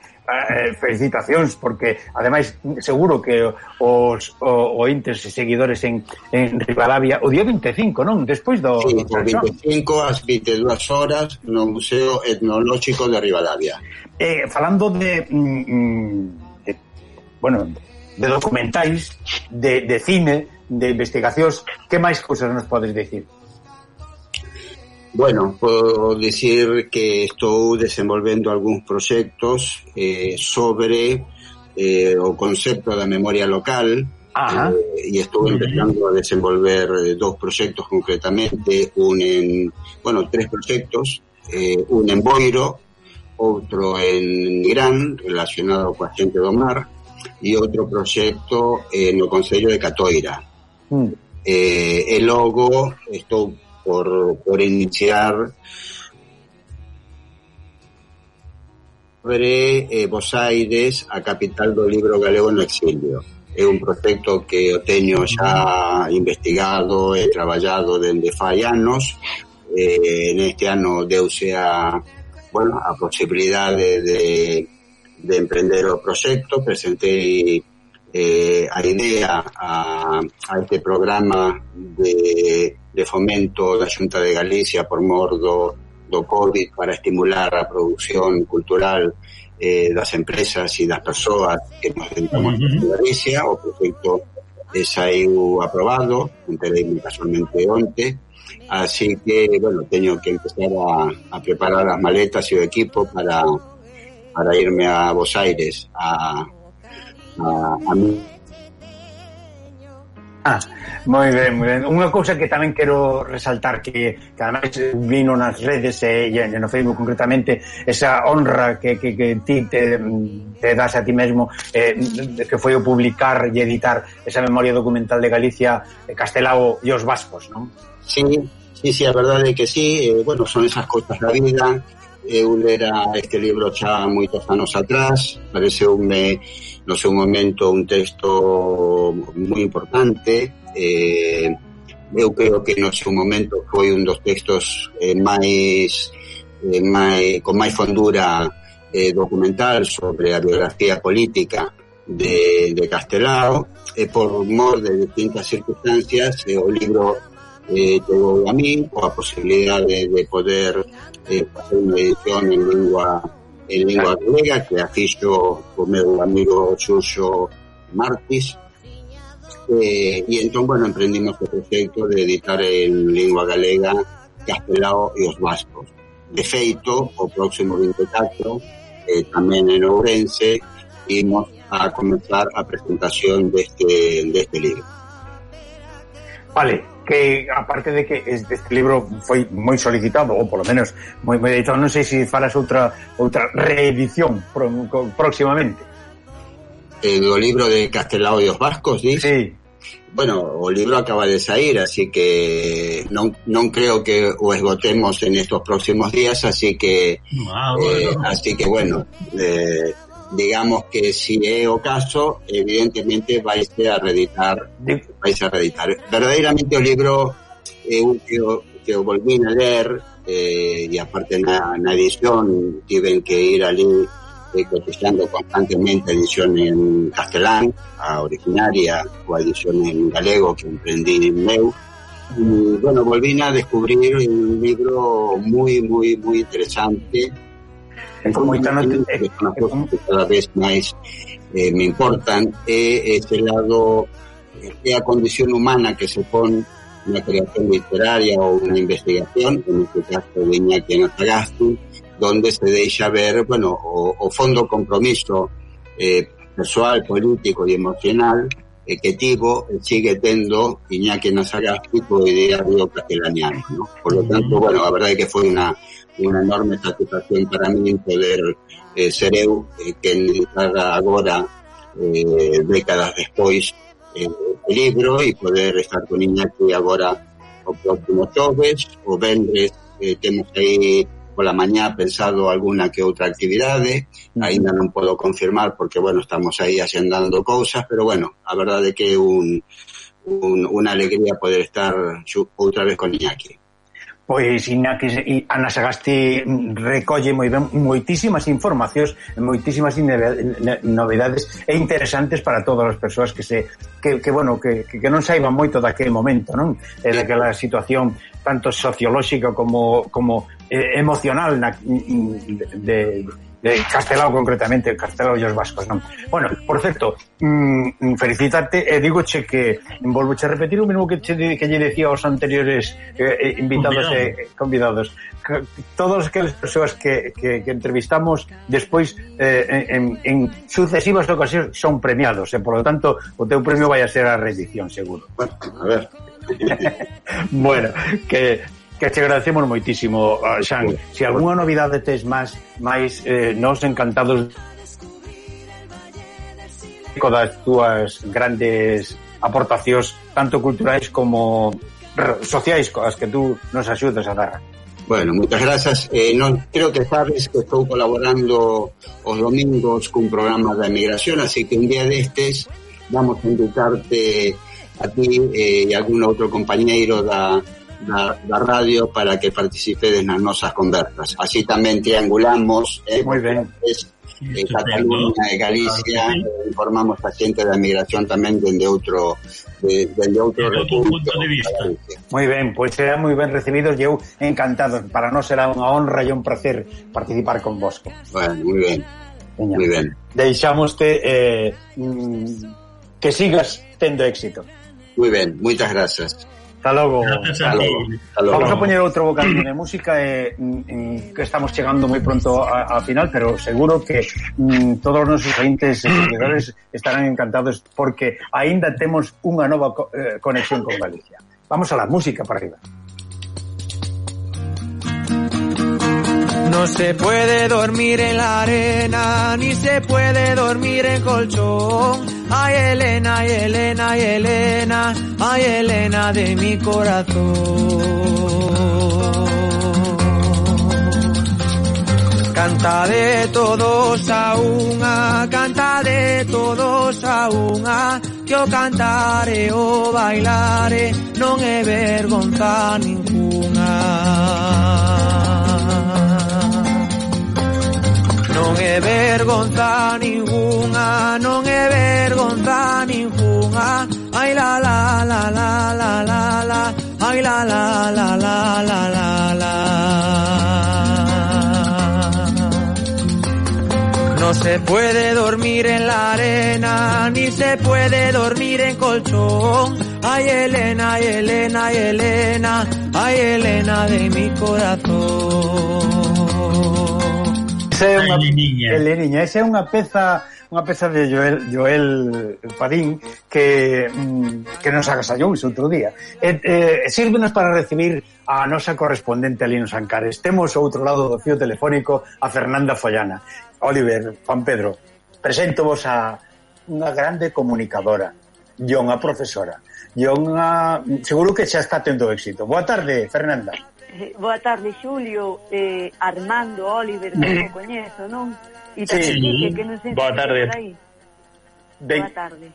eh, felicitacións porque ademais seguro que os o, ointes e seguidores en, en Rivalavia o día 25, non? Despois do sí, o 25 ás 22 horas no Museo Etnolóxico de Rivalavia. Eh, falando de, mm, mm, de bueno, de documentais, de, de cine, de investigacións, que máis cousas nos podes decir? Bueno, podo dicir que estou desenvolvendo algúns proxectos eh, sobre eh, o concepto da memoria local Ajá. eh, e estou empezando a desenvolver dos proxectos concretamente, un en, bueno, tres proxectos, eh, un en Boiro, outro en Gran, relacionado coa xente do mar, e outro proxecto eh, no Concello de Catoira, Mm. Eh, e logo estou por, por iniciar sobre eh, Vos Aires, a capital do libro galego no exilio. É un proxecto que o teño xa investigado e traballado dende fai anos. Eh, neste ano deuse a, bueno, a posibilidade de, de emprender o proxecto. Presentei eh, a idea a, a este programa de, de fomento da Xunta de Galicia por mor do, do COVID para estimular a produción cultural eh, das empresas e das persoas que nos sentamos en Galicia, o proxecto eh, saiu aprobado, entereime casualmente onte, así que, bueno, teño que empezar a, a preparar as maletas e o equipo para, para irme a Buenos Aires a, a, a mí. Ah, moi ben, moi ben. Unha cousa que tamén quero resaltar que, que ademais vino nas redes e, e no Facebook concretamente esa honra que, que, que ti te, te das a ti mesmo eh, que foi o publicar e editar esa memoria documental de Galicia eh, Castelao e os Vascos, non? Sí, sí, sí, a verdade é que sí, eh, bueno, son esas cousas da vida eu lera este libro xa moitos anos atrás, pareceume eh, no seu momento un texto moi importante, eh, eu creo que no seu momento foi un dos textos eh, máis, eh, máis con máis fondura eh, documental sobre a biografía política de, de Castelao. E por mor de distintas circunstancias eh, o libro eh, chegou a mí coa posibilidade de poder eh, facer unha edición en lingua en lingua galega que a fixo o meu amigo Xuxo Martis. Eh, e entón, bueno, emprendimos o proxecto de editar en lingua galega Castelao e os Vascos. De feito, o próximo 24 eh, tamén en Ourense imos a comenzar a presentación deste, deste libro. Vale, que aparte de que este, este libro foi moi solicitado ou polo menos moi moi editado, non sei se falas outra outra reedición pro, próximamente. O libro de Castelao e os Vascos? Sí. Bueno, o libro acaba de sair, así que non, non creo que o esgotemos en estos próximos días, así que ah, bueno. eh, así que bueno, eh, digamos que si é o caso, evidentemente vais a reeditar, vais a reeditar. Verdadeiramente o libro eu que que o volvín a ler eh, e aparte na, na edición tiven que ir ali eh, cotizando constantemente a edición en castelán, a originaria, ou a edición en galego que emprendí en meu. Y, bueno, volvín a descubrir un libro moi, moi, moi interesante Moita noite, é, é como... que cada vez máis eh, me importan. É ese lado é a condición humana que se pon na creación literaria ou na investigación, en este caso de Iñaki Anatagasti, donde se deixa ver, bueno, o, o fondo compromiso eh, persoal, político e emocional que tivo e sigue tendo Iñaki Nasagasti co diario castelaniano, ¿no? Por lo tanto, bueno, a verdade é que foi unha, unha enorme satisfacción para mí poder eh, ser eu eh, que haga agora eh, décadas despois eh, o libro e poder estar con Iñaki agora o próximo xoves, o vendres eh, temos aí pola mañá pensado alguna que outra actividade, mm. aínda non podo confirmar porque, bueno, estamos aí axendando cousas, pero, bueno, a verdade que é un, un, unha alegría poder estar outra vez con Iñaki. Pois Iñaki e Ana Sagasti recolle moi ben moitísimas informacións, moitísimas novedades e interesantes para todas as persoas que se que, que bueno, que, que non saiban moito daquele momento, non? E daquela situación tanto sociolóxica como como eh, emocional na, de, de Castelao concretamente, Castelao e os vascos, non? Bueno, por certo, mm, felicitarte e eh, digo che que volvo che repetir o mesmo que che, que lle decía aos anteriores eh, eh invitados e eh, convidados. Que, todos aquelas persoas que, que, que entrevistamos despois eh, en, en sucesivas ocasións son premiados e, eh, por lo tanto, o teu premio vai a ser a reedición, seguro. Bueno, a ver. bueno, que que che agradecemos moitísimo, ah, Xan. Se algunha novidade tes máis, máis eh, nos encantados das túas grandes aportacións tanto culturais como sociais coas que tú nos axudas a dar. Bueno, moitas grazas. Eh, non, creo que sabes que estou colaborando os domingos cun programa da emigración, así que un día destes vamos a invitarte a ti eh, e algún outro compañeiro da, da, da radio para que participedes nas nosas conversas. Así tamén triangulamos eh, Muy ben. Es, eh, Cataluña e Galicia eh, informamos a xente da migración tamén dende outro de, dende outro de punto de vista. Moi ben, pois pues moi ben recibidos e eu encantado. Para nós será unha honra e un placer participar con vos. Bueno, moi ben. Moi ben. Deixamoste eh, mm, que sigas tendo éxito. Moi ben, moitas grazas. Hasta logo. Hasta logo. Hasta logo. Vamos a poñer outro bocadinho de música e eh, mm, que estamos chegando moi pronto a, a final, pero seguro que mm, todos os nosos ointes e seguidores estarán encantados porque aínda temos unha nova co, eh, conexión con Galicia. Vamos a la música para arriba. No se puede dormir en la arena, ni se puede dormir en colchón. Ay Elena, ay Elena, ay Elena, ay Elena de mi corazón. Canta de todos a unha, canta de todos a unha, que o cantare o bailare non é vergonza ninguna. Non é vergonza ninguna, non é vergonza ninguna. Ai la la la la la la la, ai la la la la la la la. No se puede dormir en la arena, ni se puede dormir en colchón. Ay Elena, ay Elena, ay Elena, ay Elena de mi corazón. esa é unha Eleniña. Eleniña, esa é unha peza unha peza de Joel, Joel Padín que, mm, que nos agasallou ese outro día. E, eh sírvenos para recibir a nosa correspondente ali nos Ancares. Temos outro lado do fio telefónico a Fernanda Follana. Oliver, Juan Pedro, presento vos a unha grande comunicadora e unha profesora e unha... seguro que xa está tendo éxito. Boa tarde, Fernanda tarde, boa tarde Xulio, eh, Armando, Oliver, que o coñezo, non? E tamén sí. Quique, que non sei boa tarde. Aí. Ben, boa tarde.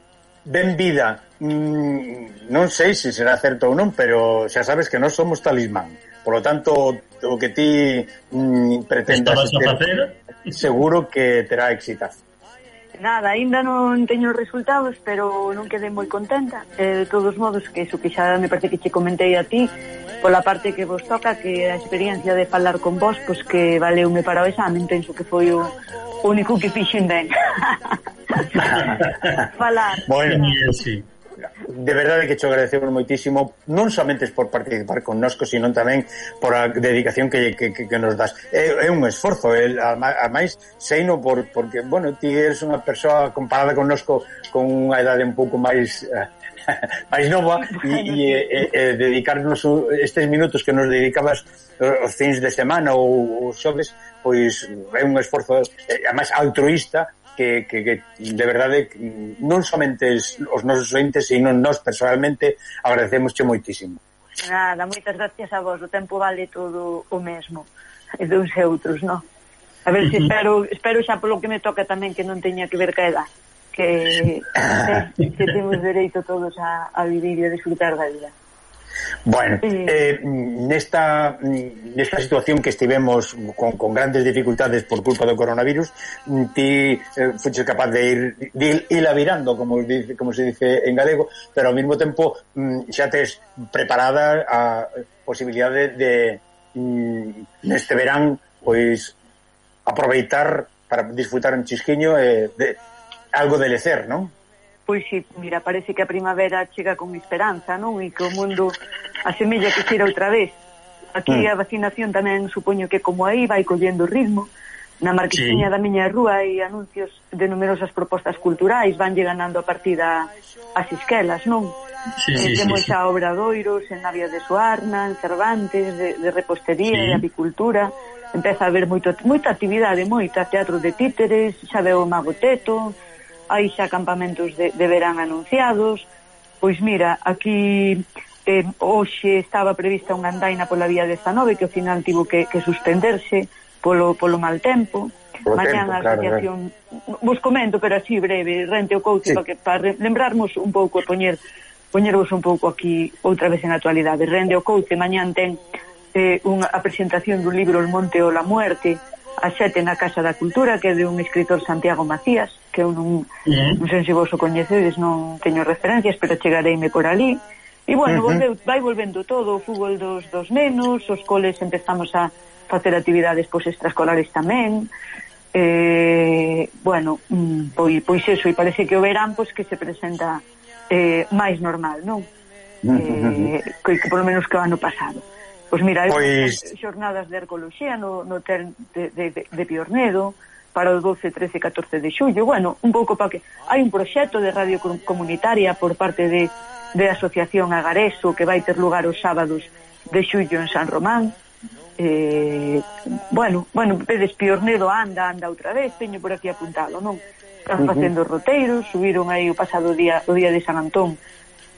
Ben vida, mm, non sei se será certo ou non, pero xa sabes que nós somos talismán. Por lo tanto, o que ti mm, pretendas... Facer? Seguro que terá éxito. Nada, aínda non teño resultados, pero non quedei moi contenta. Eh, de todos modos, que iso que xa me parece que che comentei a ti, pola parte que vos toca, que a experiencia de falar con vos, pois que valeume para o examen, penso que foi o único que fixen ben. falar. Bueno, sí de verdade que te agradecemos moitísimo non somente por participar con nosco sino tamén por a dedicación que, que, que nos das. É, é un esforzo é, máis seino por, porque bueno, ti eres unha persoa comparada con nosco con unha edade un pouco máis eh, máis nova e, e, e, e dedicarnos estes minutos que nos dedicabas os fins de semana ou os xoves pois é un esforzo eh, é, máis altruista que, que, que de verdade non somente os nosos ointes, sino nós personalmente agradecemos moitísimo. Nada, moitas gracias a vos, o tempo vale todo o mesmo, e uns e outros, non? A ver se si espero, espero xa polo que me toca tamén que non teña que ver ca edad que, que, que temos dereito todos a, a vivir e a disfrutar da vida. Bueno, eh, nesta, nesta situación que estivemos con, con grandes dificultades por culpa do coronavirus, mm, ti eh, fuches capaz de ir, de ir ilavirando, como, dice, como se dice en galego, pero ao mesmo tempo mm, xa tes preparada a posibilidade de, de neste verán pois aproveitar para disfrutar un chisquiño e eh, de, algo de lecer, non? pois si, mira, parece que a primavera chega con esperanza, non? E que o mundo asemella que xera outra vez. Aquí mm. a vacinación tamén supoño que como aí vai collendo ritmo. Na marquesiña sí. da miña rúa hai anuncios de numerosas propostas culturais, van ganando a partida as isquelas, non? Sí, eh, sí, temos sí, sí. a Obradoiros, en Navia de Suarna, en Cervantes, de, de repostería, sí. de apicultura, empeza a haber moito, moita actividade, moita, teatro de títeres, xa veo o Mago Teto, hai xa campamentos de, de verán anunciados, pois mira, aquí eh, hoxe estaba prevista unha andaina pola vía 19 que ao final tivo que, que suspenderse polo, polo mal tempo, Mañan a asociación, claro, vos comento, pero así breve, rente o coche sí. para, que, para lembrarmos un pouco e poñer poñervos un pouco aquí outra vez en actualidade. Rende o coche, mañan ten eh, unha, a presentación dun libro El Monte ou la Muerte, a xete na Casa da Cultura que é de un escritor Santiago Macías que eu non, mm-hmm. non sei se vos o coñecedes non teño referencias pero chegareime por ali e bueno, mm-hmm. uh -huh. volveu, vai volvendo todo o fútbol dos, dos nenos os coles empezamos a facer actividades pois extraescolares tamén. Eh, bueno pois, pois eso, e parece que o verán pois que se presenta eh, máis normal non? Mm-hmm. Eh, que, que polo menos que o ano pasado. Pois mira, pois... xornadas de arqueoloxía no, no ter de, de, de Piornedo para o 12, 13, 14 de xullo. Bueno, un pouco para que... Hai un proxecto de radio comunitaria por parte de, de Asociación Agareso que vai ter lugar os sábados de xullo en San Román. Eh, bueno, bueno, vedes Piornedo anda, anda outra vez, teño por aquí apuntado, non? Están facendo uh -huh. roteiros, subiron aí o pasado día, o día de San Antón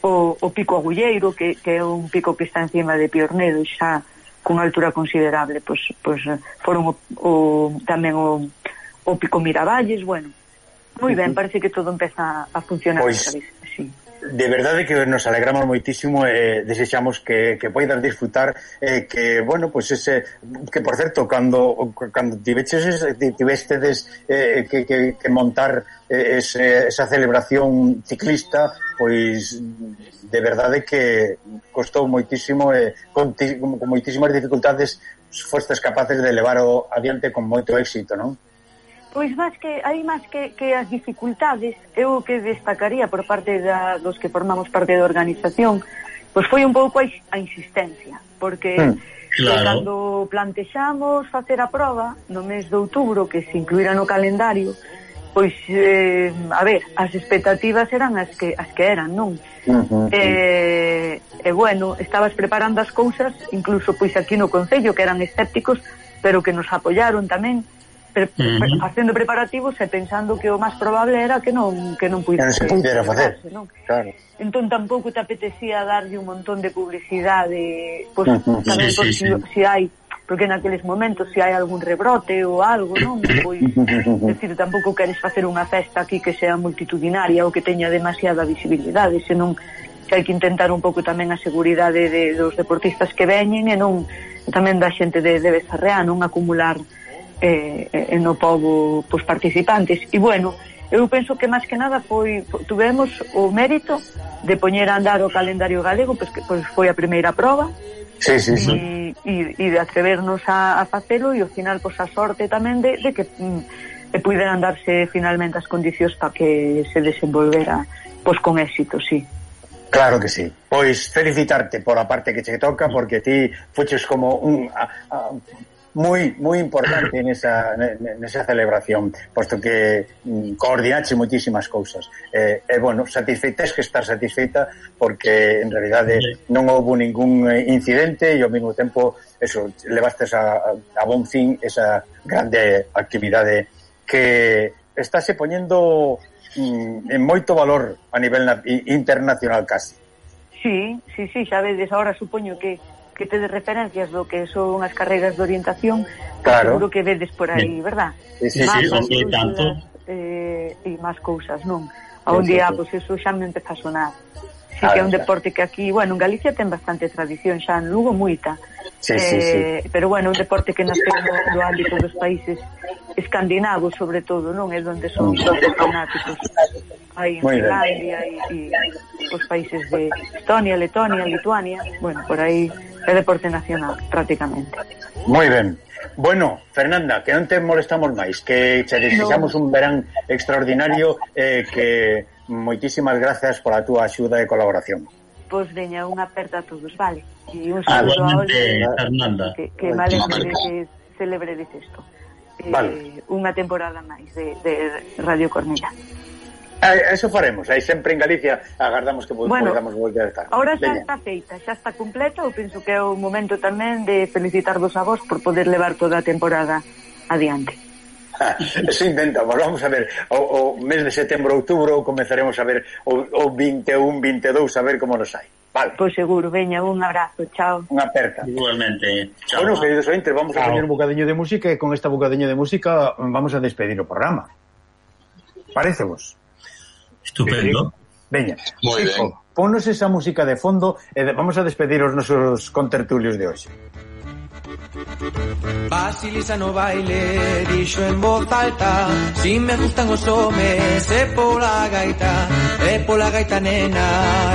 o, o pico Agulleiro, que, que é un pico que está encima de Piornedo, xa cunha altura considerable, pois, pois eh, foron o, o, tamén o, o pico Miravalles, bueno, moi ben, parece que todo empeza a funcionar. Pois, de verdade que nos alegramos moitísimo e eh, desexamos que, que poidas disfrutar eh, que, bueno, pois pues ese que, por certo, cando, cando tiveches tivestedes eh, que, que, que montar eh, ese, esa celebración ciclista pois de verdade que costou moitísimo e eh, con, con moitísimas dificultades fostes capaces de levar o adiante con moito éxito, non? Pois máis que hai máis que, que as dificultades, eu que destacaría por parte da, dos que formamos parte da organización, pois foi un pouco a, a insistencia, porque mm, claro. Eh, cando plantexamos facer a prova no mes de outubro que se incluíra no calendario, pois eh, a ver, as expectativas eran as que as que eran, non? Uh -huh. eh, e bueno, estabas preparando as cousas, incluso pois aquí no concello que eran escépticos, pero que nos apoiaron tamén pre, uh -huh. facendo preparativos e pensando que o máis probable era que non que non puidera, se puidera facer, non? Claro. Entón tampouco te apetecía darlle un montón de publicidade, pois pues, uh -huh. tamén sí, por sí, si, sí. si hai porque naqueles momentos se hai algún rebrote ou algo, non? Pois, decir, tampouco queres facer unha festa aquí que sea multitudinaria ou que teña demasiada visibilidade, senón que hai que intentar un pouco tamén a seguridade de, dos deportistas que veñen e non tamén da xente de, de Bezarrea non acumular e, eh, no povo pois, participantes e bueno, eu penso que máis que nada foi tuvemos o mérito de poñer a andar o calendario galego pois, que, pois foi a primeira proba sí, sí, sí. E, e, e de atrevernos a, a facelo e ao final pois a sorte tamén de, de que mm, e puideran darse finalmente as condicións para que se desenvolvera pois con éxito, sí. Claro que sí. Pois felicitarte por a parte que che toca porque ti fuches como un a, a, moi moi importante nesa, nesa celebración, posto que mm, coordinache moitísimas cousas. Eh, e, bueno, satisfeita es que estar satisfeita porque, en realidade, eh, non houve ningún eh, incidente e, ao mesmo tempo, eso, levastes a, a bon fin esa grande actividade que estáse poñendo mm, en moito valor a nivel internacional casi. Sí, sí, sí, xa vedes, agora supoño que que tedes referencias do que son as carreiras de orientación, claro. seguro que vedes por aí, verdad? Sí, sí, sí, sí tanto. Eh, e máis cousas, non? A un día, pois, pues, eso xa me empeza a sonar. Sí que é un deporte que aquí, bueno, en Galicia ten bastante tradición xa, en Lugo moita. Sí, eh, sí, sí. Eh, pero bueno, un deporte que nace no, no ámbito dos países escandinavos, sobre todo, non? É onde son os fanáticos. Aí en Finlandia e, e os países de Estonia, Letonia, Lituania, bueno, por aí é deporte nacional prácticamente. Moi ben. Bueno, Fernanda, que non te molestamos máis, que che desexamos no. un verán extraordinario eh, que moitísimas gracias pola túa axuda e colaboración. Pois veña unha aperta a todos, vale. E un saludo a Fernanda. Que, que vale que celebre isto. Eh, vale. Eh, unha temporada máis de, de Radio Cornella. Eh, eso faremos, aí sempre en Galicia agardamos que bueno, podamos volver a estar. Ahora xa está feita, xa está completa, eu penso que é o momento tamén de felicitarvos a vos por poder levar toda a temporada adiante. Eso intentamos, vamos a ver o, o mes de setembro, outubro comenzaremos a ver o, o 21, 22 a ver como nos hai Vale. Pois seguro, veña, un abrazo, chao. Unha aperta. Igualmente. Chao. Bueno, queridos ointes, vamos chao. a poñer un bocadiño de música e con esta bocadiño de música vamos a despedir o programa. Parece vos? Estupendo. Veña, Muy ben. ponos esa música de fondo e vamos a despedir os nosos contertulios de hoxe. Basilisa no baile, dixo en voz alta. Si me gustan os homes, é pola gaita. É pola gaita, nena,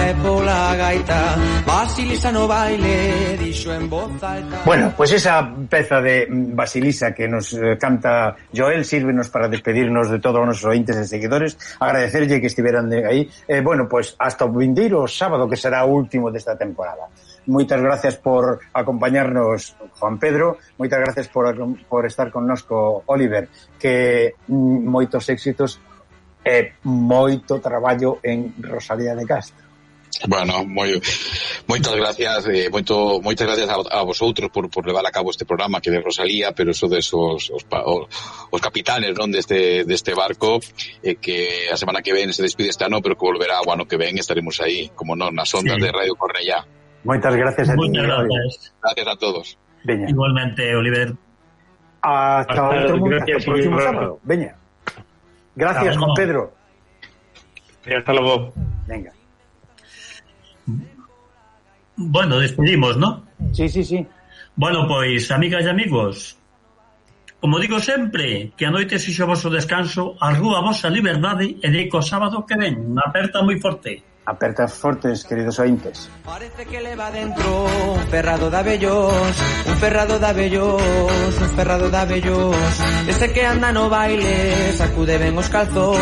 é pola gaita. Basilisa no baile, dixo en voz alta. Bueno, pues esa peza de Basilisa que nos eh, canta Joel Sírvenos para despedirnos de todos os nosos ointes e seguidores. Agradecerlle que estiveran de aí eh, Bueno, pues hasta o vindeiro sábado que será o último desta temporada. Moitas gracias por acompañarnos, Juan Pedro. Moitas gracias por, por estar connosco, Oliver. Que mm, moitos éxitos e moito traballo en Rosalía de Castro. Bueno, moi, moitas gracias, eh, moito, moitas gracias a, a vosotros por, por levar a cabo este programa que de Rosalía, pero eso des os, os, os, os capitanes non deste, deste barco, eh, que a semana que ven se despide este ano, pero que volverá o ano que ven estaremos aí, como non, nas ondas sí. de Radio Cornellá. Moitas gracias a Moitas ti. Gracias. gracias a todos. Veña. Igualmente, Oliver. Hasta, hasta outro mundo, hasta o próximo sábado. Veña. Gracias, Juan Pedro. E hasta luego. Venga. Bueno, despedimos, ¿no? Sí, sí, sí. Bueno, pois, amigas e amigos, como digo sempre, que a noite sexo o vosso descanso, a rúa vosa liberdade e deico o sábado que ven. Unha aperta moi forte. Apertas fortes, queridos ointes. Parece que leva dentro un ferrado de abellos, un ferrado de abellos, un ferrado de abellos. Ese que anda no baile, sacude ben os calzóns.